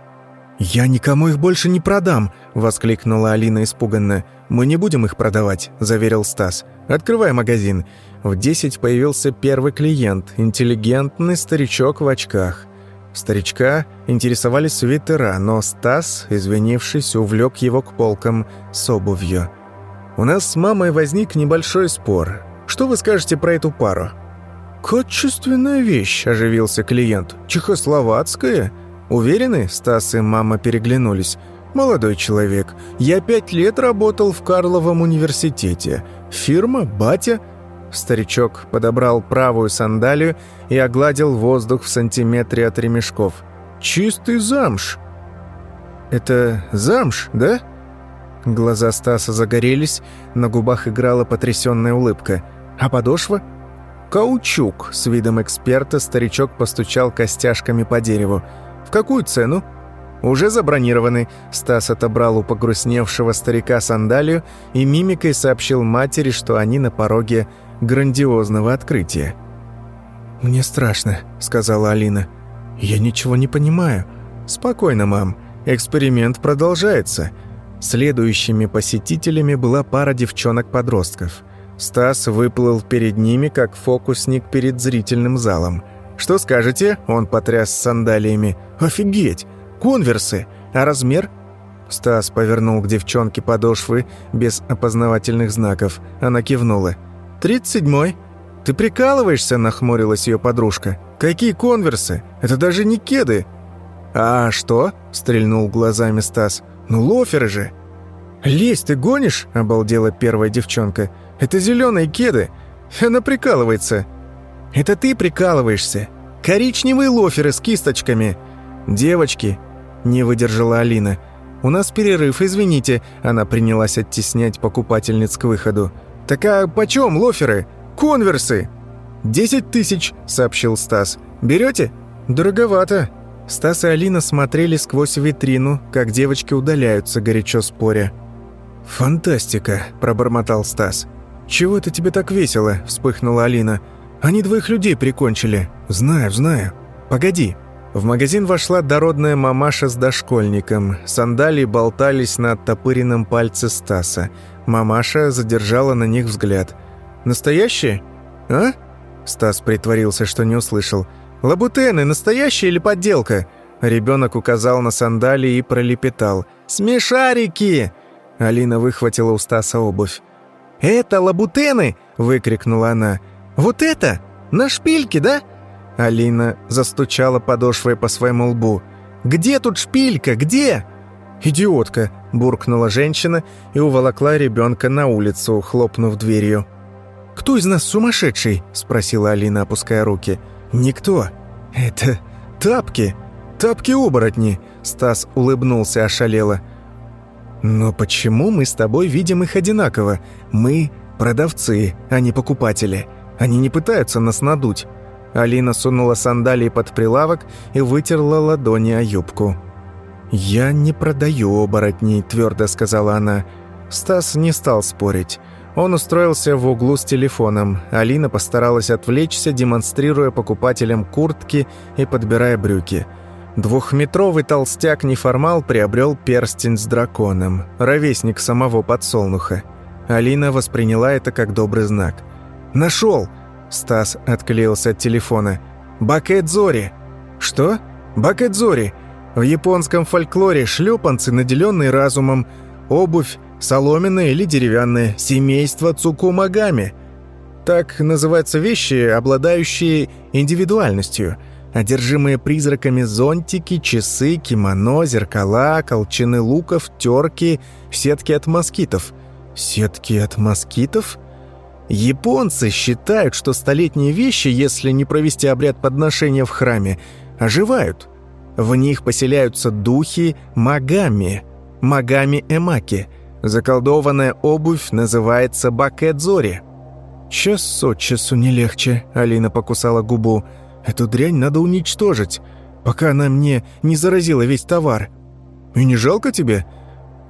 «Я никому их больше не продам!» — воскликнула Алина испуганно. «Мы не будем их продавать», — заверил Стас. «Открывай магазин». В десять появился первый клиент, интеллигентный старичок в очках. Старичка интересовали свитера, но Стас, извинившись, увлек его к полкам с обувью. «У нас с мамой возник небольшой спор. Что вы скажете про эту пару?» «Качественная вещь», — оживился клиент. «Чехословацкая?» «Уверены?» – Стас и мама переглянулись. «Молодой человек, я пять лет работал в Карловом университете. Фирма, батя». Старичок подобрал правую сандалию и огладил воздух в сантиметре от ремешков. «Чистый замш». «Это замш, да?» Глаза Стаса загорелись, на губах играла потрясенная улыбка. «А подошва?» «Каучук», — с видом эксперта старичок постучал костяшками по дереву. «В какую цену?» «Уже забронированы». Стас отобрал у погрустневшего старика сандалию и мимикой сообщил матери, что они на пороге грандиозного открытия. «Мне страшно», — сказала Алина. «Я ничего не понимаю». «Спокойно, мам. Эксперимент продолжается». Следующими посетителями была пара девчонок-подростков. Стас выплыл перед ними, как фокусник перед зрительным залом. «Что скажете?» — он потряс сандалиями. «Офигеть! Конверсы! А размер?» Стас повернул к девчонке подошвы без опознавательных знаков. Она кивнула. Тридцать седьмой? «Ты прикалываешься?» – нахмурилась ее подружка. «Какие конверсы? Это даже не кеды!» «А что?» – стрельнул глазами Стас. «Ну, лоферы же!» «Лезь, ты гонишь?» – обалдела первая девчонка. «Это зеленые кеды! Она прикалывается!» «Это ты прикалываешься! Коричневые лоферы с кисточками!» «Девочки!» – не выдержала Алина. «У нас перерыв, извините!» – она принялась оттеснять покупательниц к выходу. «Девочки!» «Так а почем лоферы? Конверсы!» «Десять тысяч!» – сообщил Стас. «Берете?» «Дороговато!» Стас и Алина смотрели сквозь витрину, как девочки удаляются, горячо споря. «Фантастика!» – пробормотал Стас. «Чего это тебе так весело?» – вспыхнула Алина. «Они двоих людей прикончили. Знаю, знаю. Погоди». В магазин вошла дородная мамаша с дошкольником. Сандалии болтались на оттопыренном пальце Стаса. Мамаша задержала на них взгляд. «Настоящие? А?» Стас притворился, что не услышал. «Лабутены, настоящие или подделка?» Ребенок указал на сандалии и пролепетал. «Смешарики!» Алина выхватила у Стаса обувь. «Это лабутены!» – выкрикнула она. «Вот это? На шпильке, да?» Алина застучала подошвой по своему лбу. «Где тут шпилька? Где?» «Идиотка!» – буркнула женщина и уволокла ребенка на улицу, хлопнув дверью. «Кто из нас сумасшедший?» – спросила Алина, опуская руки. «Никто. Это тапки. Тапки-оборотни!» Стас улыбнулся ошалело. «Но почему мы с тобой видим их одинаково? Мы – продавцы, а не покупатели. Они не пытаются нас надуть». Алина сунула сандалии под прилавок и вытерла ладони о юбку. «Я не продаю оборотней», – твердо сказала она. Стас не стал спорить. Он устроился в углу с телефоном. Алина постаралась отвлечься, демонстрируя покупателям куртки и подбирая брюки – Двухметровый толстяк-неформал приобрел перстень с драконом, ровесник самого подсолнуха. Алина восприняла это как добрый знак. «Нашел!» – Стас отклеился от телефона. «Бакэдзори!» «Что?» «Бакэдзори!» В японском фольклоре шлепанцы, наделенные разумом, обувь, соломенная или деревянная, семейство цукумагами. Так называются вещи, обладающие индивидуальностью – Одержимые призраками зонтики, часы, кимоно, зеркала, колчаны луков, терки, сетки от москитов. Сетки от москитов? Японцы считают, что столетние вещи, если не провести обряд подношения в храме, оживают. В них поселяются духи магами, магами-эмаки. Заколдованная обувь называется бакэдзори. «Час от часу не легче», — Алина покусала губу, — Эту дрянь надо уничтожить, пока она мне не заразила весь товар. И не жалко тебе?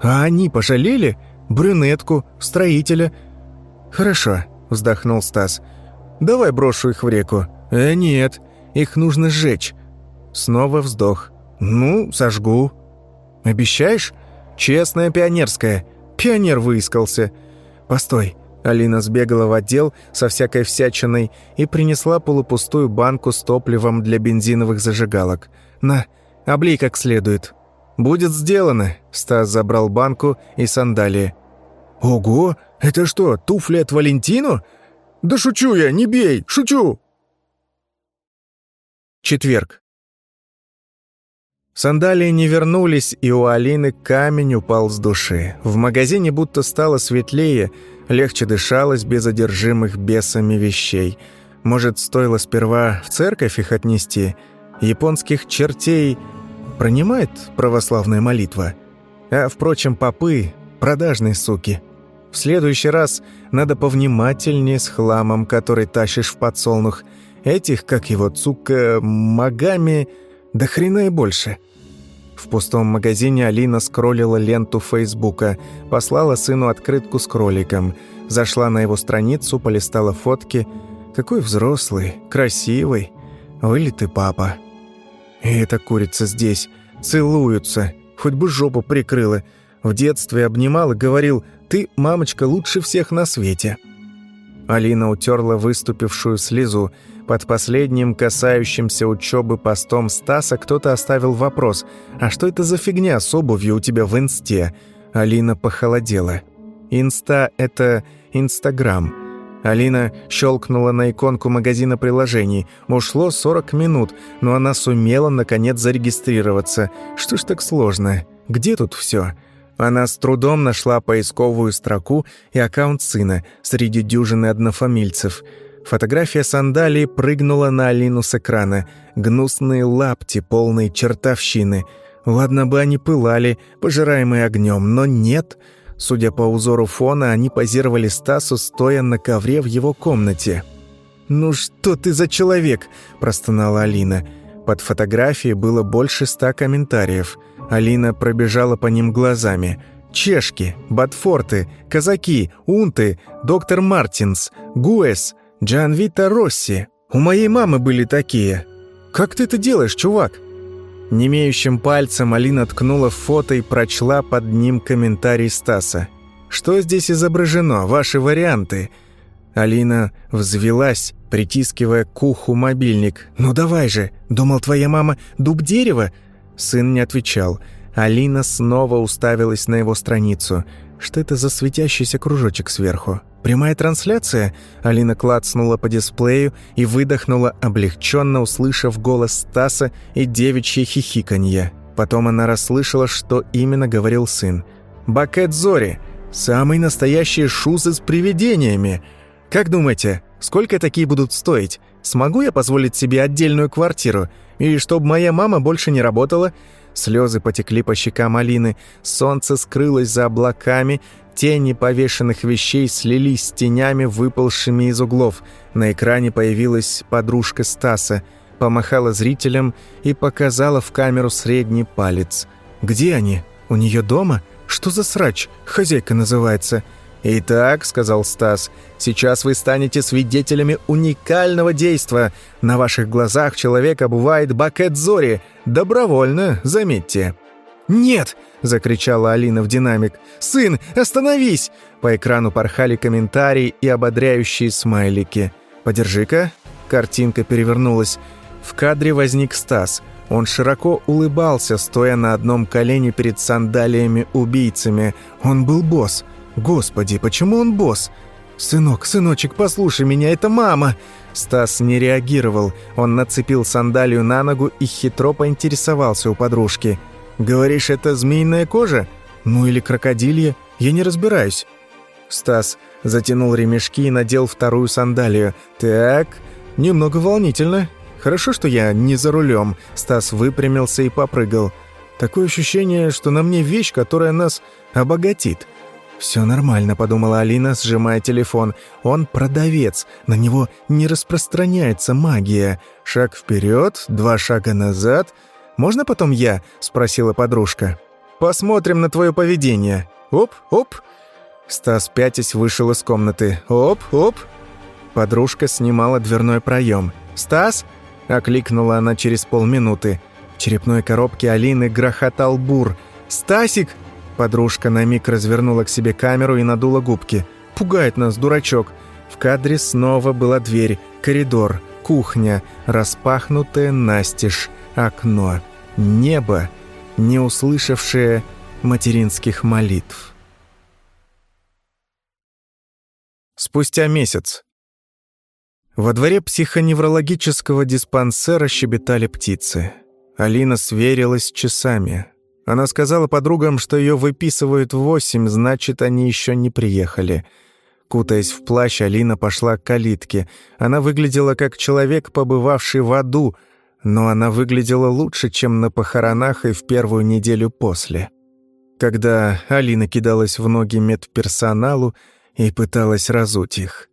А они пожалели? Брюнетку, строителя. Хорошо, вздохнул Стас. Давай брошу их в реку. Э, нет, их нужно сжечь. Снова вздох. Ну, сожгу. Обещаешь? Честная пионерская. Пионер выискался. Постой, Алина сбегала в отдел со всякой всячиной и принесла полупустую банку с топливом для бензиновых зажигалок. «На, облей как следует». «Будет сделано», — Стас забрал банку и сандалии. «Ого, это что, туфли от Валентину? Да шучу я, не бей, шучу!» Четверг. Сандалии не вернулись, и у Алины камень упал с души. В магазине будто стало светлее — Легче дышалось без одержимых бесами вещей. Может, стоило сперва в церковь их отнести? Японских чертей принимает православная молитва? А, впрочем, попы – продажные суки. В следующий раз надо повнимательнее с хламом, который тащишь в подсолнух. Этих, как его, цука, магами, да хрена и больше – в пустом магазине Алина скроллила ленту Фейсбука, послала сыну открытку с кроликом, зашла на его страницу, полистала фотки. Какой взрослый, красивый, вылитый папа. И эта курица здесь, целуются, хоть бы жопу прикрыла. В детстве обнимал и говорил «Ты, мамочка, лучше всех на свете». Алина утерла выступившую слезу, под последним касающимся учебы постом Стаса кто-то оставил вопрос «А что это за фигня с обувью у тебя в инсте?» Алина похолодела. «Инста — это Инстаграм. Алина щелкнула на иконку магазина приложений. Ушло 40 минут, но она сумела, наконец, зарегистрироваться. Что ж так сложно? Где тут все? Она с трудом нашла поисковую строку и аккаунт сына среди дюжины однофамильцев. Фотография сандалии прыгнула на Алину с экрана. Гнусные лапти, полные чертовщины. Ладно бы они пылали, пожираемые огнем, но нет — Судя по узору фона, они позировали Стасу, стоя на ковре в его комнате. «Ну что ты за человек?» – простонала Алина. Под фотографией было больше ста комментариев. Алина пробежала по ним глазами. Чешки, Батфорты, Казаки, Унты, доктор Мартинс, Гуэс, Джанвита Росси. У моей мамы были такие. Как ты это делаешь, чувак?» Немеющим пальцем Алина ткнула в фото и прочла под ним комментарий Стаса. «Что здесь изображено? Ваши варианты?» Алина взвелась, притискивая к уху мобильник. «Ну давай же! Думал, твоя мама дуб дерева?» Сын не отвечал. Алина снова уставилась на его страницу. Что это за светящийся кружочек сверху? Прямая трансляция? Алина клацнула по дисплею и выдохнула, облегченно услышав голос Стаса и девичье хихиканье. Потом она расслышала, что именно говорил сын. «Бакет Зори! Самый настоящий шузы с привидениями! Как думаете, сколько такие будут стоить? Смогу я позволить себе отдельную квартиру? И чтобы моя мама больше не работала?» Слезы потекли по щекам Алины, солнце скрылось за облаками, тени повешенных вещей слились с тенями, выползшими из углов. На экране появилась подружка Стаса, помахала зрителям и показала в камеру средний палец. «Где они? У нее дома? Что за срач? Хозяйка называется». «Итак», — сказал Стас, — «сейчас вы станете свидетелями уникального действа. На ваших глазах человек обувает бакет Зори. Добровольно, заметьте». «Нет!» — закричала Алина в динамик. «Сын, остановись!» По экрану порхали комментарии и ободряющие смайлики. «Подержи-ка». Картинка перевернулась. В кадре возник Стас. Он широко улыбался, стоя на одном колене перед сандалиями-убийцами. Он был босс. Господи, почему он босс? «Сынок, сыночек, послушай меня, это мама!» Стас не реагировал. Он нацепил сандалию на ногу и хитро поинтересовался у подружки. «Говоришь, это змеиная кожа? Ну или крокодилья? Я не разбираюсь». Стас затянул ремешки и надел вторую сандалию. «Так, немного волнительно. Хорошо, что я не за рулем». Стас выпрямился и попрыгал. «Такое ощущение, что на мне вещь, которая нас обогатит». «Все нормально», — подумала Алина, сжимая телефон. «Он продавец, на него не распространяется магия. Шаг вперед, два шага назад. Можно потом я?» — спросила подружка. «Посмотрим на твое поведение. Оп, оп». Стас пятясь вышел из комнаты. «Оп, оп». Подружка снимала дверной проем. «Стас?» — окликнула она через полминуты. В черепной коробке Алины грохотал бур. «Стасик!» Подружка на миг развернула к себе камеру и надула губки. «Пугает нас, дурачок!» В кадре снова была дверь, коридор, кухня, распахнутое настежь, окно, небо, не услышавшее материнских молитв. Спустя месяц. Во дворе психоневрологического диспансера щебетали птицы. Алина сверилась часами. Она сказала подругам, что ее выписывают в восемь, значит, они еще не приехали. Кутаясь в плащ, Алина пошла к калитке. Она выглядела как человек, побывавший в аду, но она выглядела лучше, чем на похоронах и в первую неделю после. Когда Алина кидалась в ноги медперсоналу и пыталась разуть их.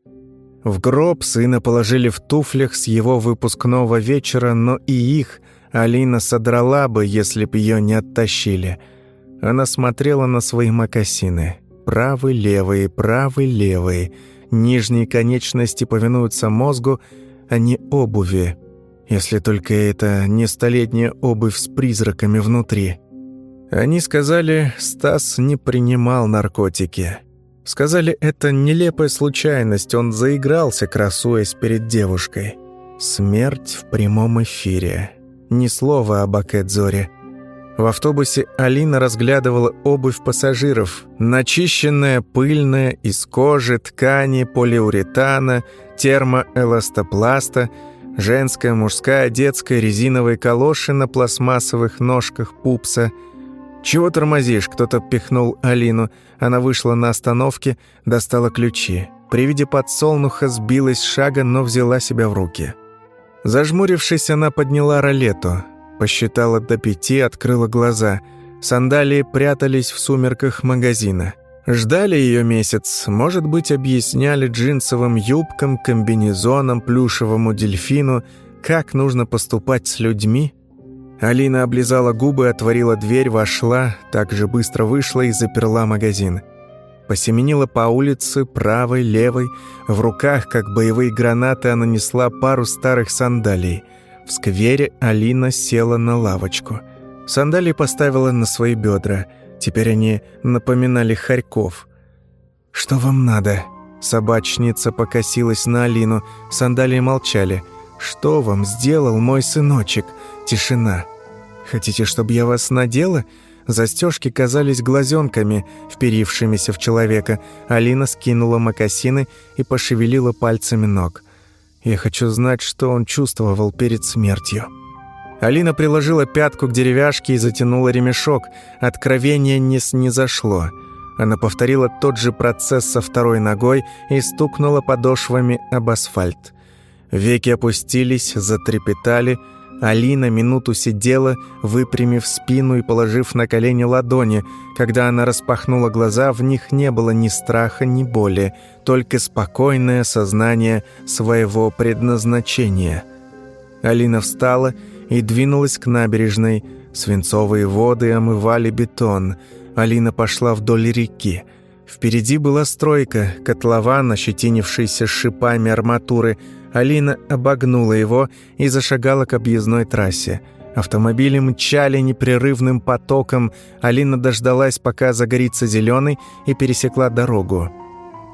В гроб сына положили в туфлях с его выпускного вечера, но и их – Алина содрала бы, если б ее не оттащили. Она смотрела на свои мокасины. Правый, левый, правый, левый. Нижние конечности повинуются мозгу, а не обуви. Если только это не столетняя обувь с призраками внутри. Они сказали, Стас не принимал наркотики. Сказали, это нелепая случайность, он заигрался, красуясь перед девушкой. Смерть в прямом эфире. Ни слова об Акэдзоре. В автобусе Алина разглядывала обувь пассажиров. Начищенная, пыльная, из кожи, ткани, полиуретана, термоэластопласта, женская, мужская, детская, резиновые калоши на пластмассовых ножках пупса. «Чего тормозишь?» – кто-то пихнул Алину. Она вышла на остановке, достала ключи. При виде подсолнуха сбилась с шага, но взяла себя в руки. Зажмурившись, она подняла ролету – Посчитала до пяти, открыла глаза. Сандалии прятались в сумерках магазина. Ждали ее месяц, может быть, объясняли джинсовым юбкам, комбинезонам, плюшевому дельфину, как нужно поступать с людьми. Алина облизала губы, отворила дверь, вошла, так же быстро вышла и заперла магазин. Посеменила по улице, правой, левой. В руках, как боевые гранаты, она несла пару старых сандалий – в сквере Алина села на лавочку. Сандалии поставила на свои бедра. Теперь они напоминали хорьков. «Что вам надо?» Собачница покосилась на Алину. Сандалии молчали. «Что вам сделал мой сыночек?» Тишина. «Хотите, чтобы я вас надела?» Застежки казались глазенками, вперившимися в человека. Алина скинула мокасины и пошевелила пальцами ног. Я хочу знать, что он чувствовал перед смертью. Алина приложила пятку к деревяшке и затянула ремешок. Откровение не снизошло. Она повторила тот же процесс со второй ногой и стукнула подошвами об асфальт. Веки опустились, затрепетали, Алина минуту сидела, выпрямив спину и положив на колени ладони. Когда она распахнула глаза, в них не было ни страха, ни боли, только спокойное сознание своего предназначения. Алина встала и двинулась к набережной. Свинцовые воды омывали бетон. Алина пошла вдоль реки. Впереди была стройка, котлован, ощетинившийся шипами арматуры – Алина обогнула его и зашагала к объездной трассе. Автомобили мчали непрерывным потоком. Алина дождалась, пока загорится зеленый, и пересекла дорогу.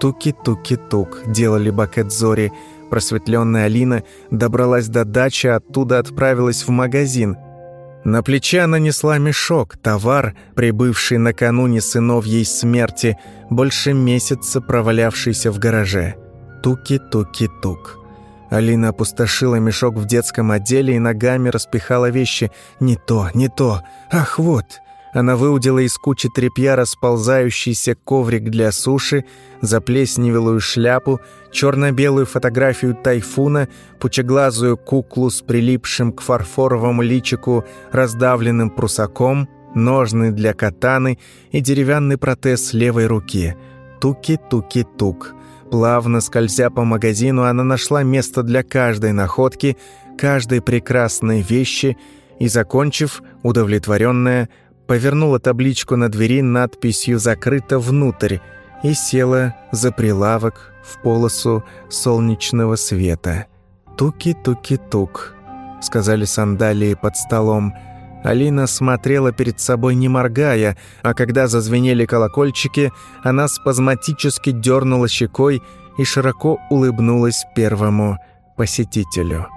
Туки-туки-тук делали бакет зори. Просветленная Алина добралась до дачи, оттуда отправилась в магазин. На плече она несла мешок, товар, прибывший накануне сыновьей смерти, больше месяца провалявшийся в гараже. Туки-туки-тук. Алина опустошила мешок в детском отделе и ногами распихала вещи. «Не то, не то! Ах, вот!» Она выудила из кучи тряпья расползающийся коврик для суши, заплесневелую шляпу, черно-белую фотографию тайфуна, пучеглазую куклу с прилипшим к фарфоровому личику раздавленным прусаком, ножны для катаны и деревянный протез левой руки. Туки-туки-тук. Плавно скользя по магазину, она нашла место для каждой находки, каждой прекрасной вещи и, закончив, удовлетворенная, повернула табличку на двери надписью «Закрыто внутрь» и села за прилавок в полосу солнечного света. «Туки-туки-тук», — сказали сандалии под столом, — Алина смотрела перед собой не моргая, а когда зазвенели колокольчики, она спазматически дернула щекой и широко улыбнулась первому посетителю.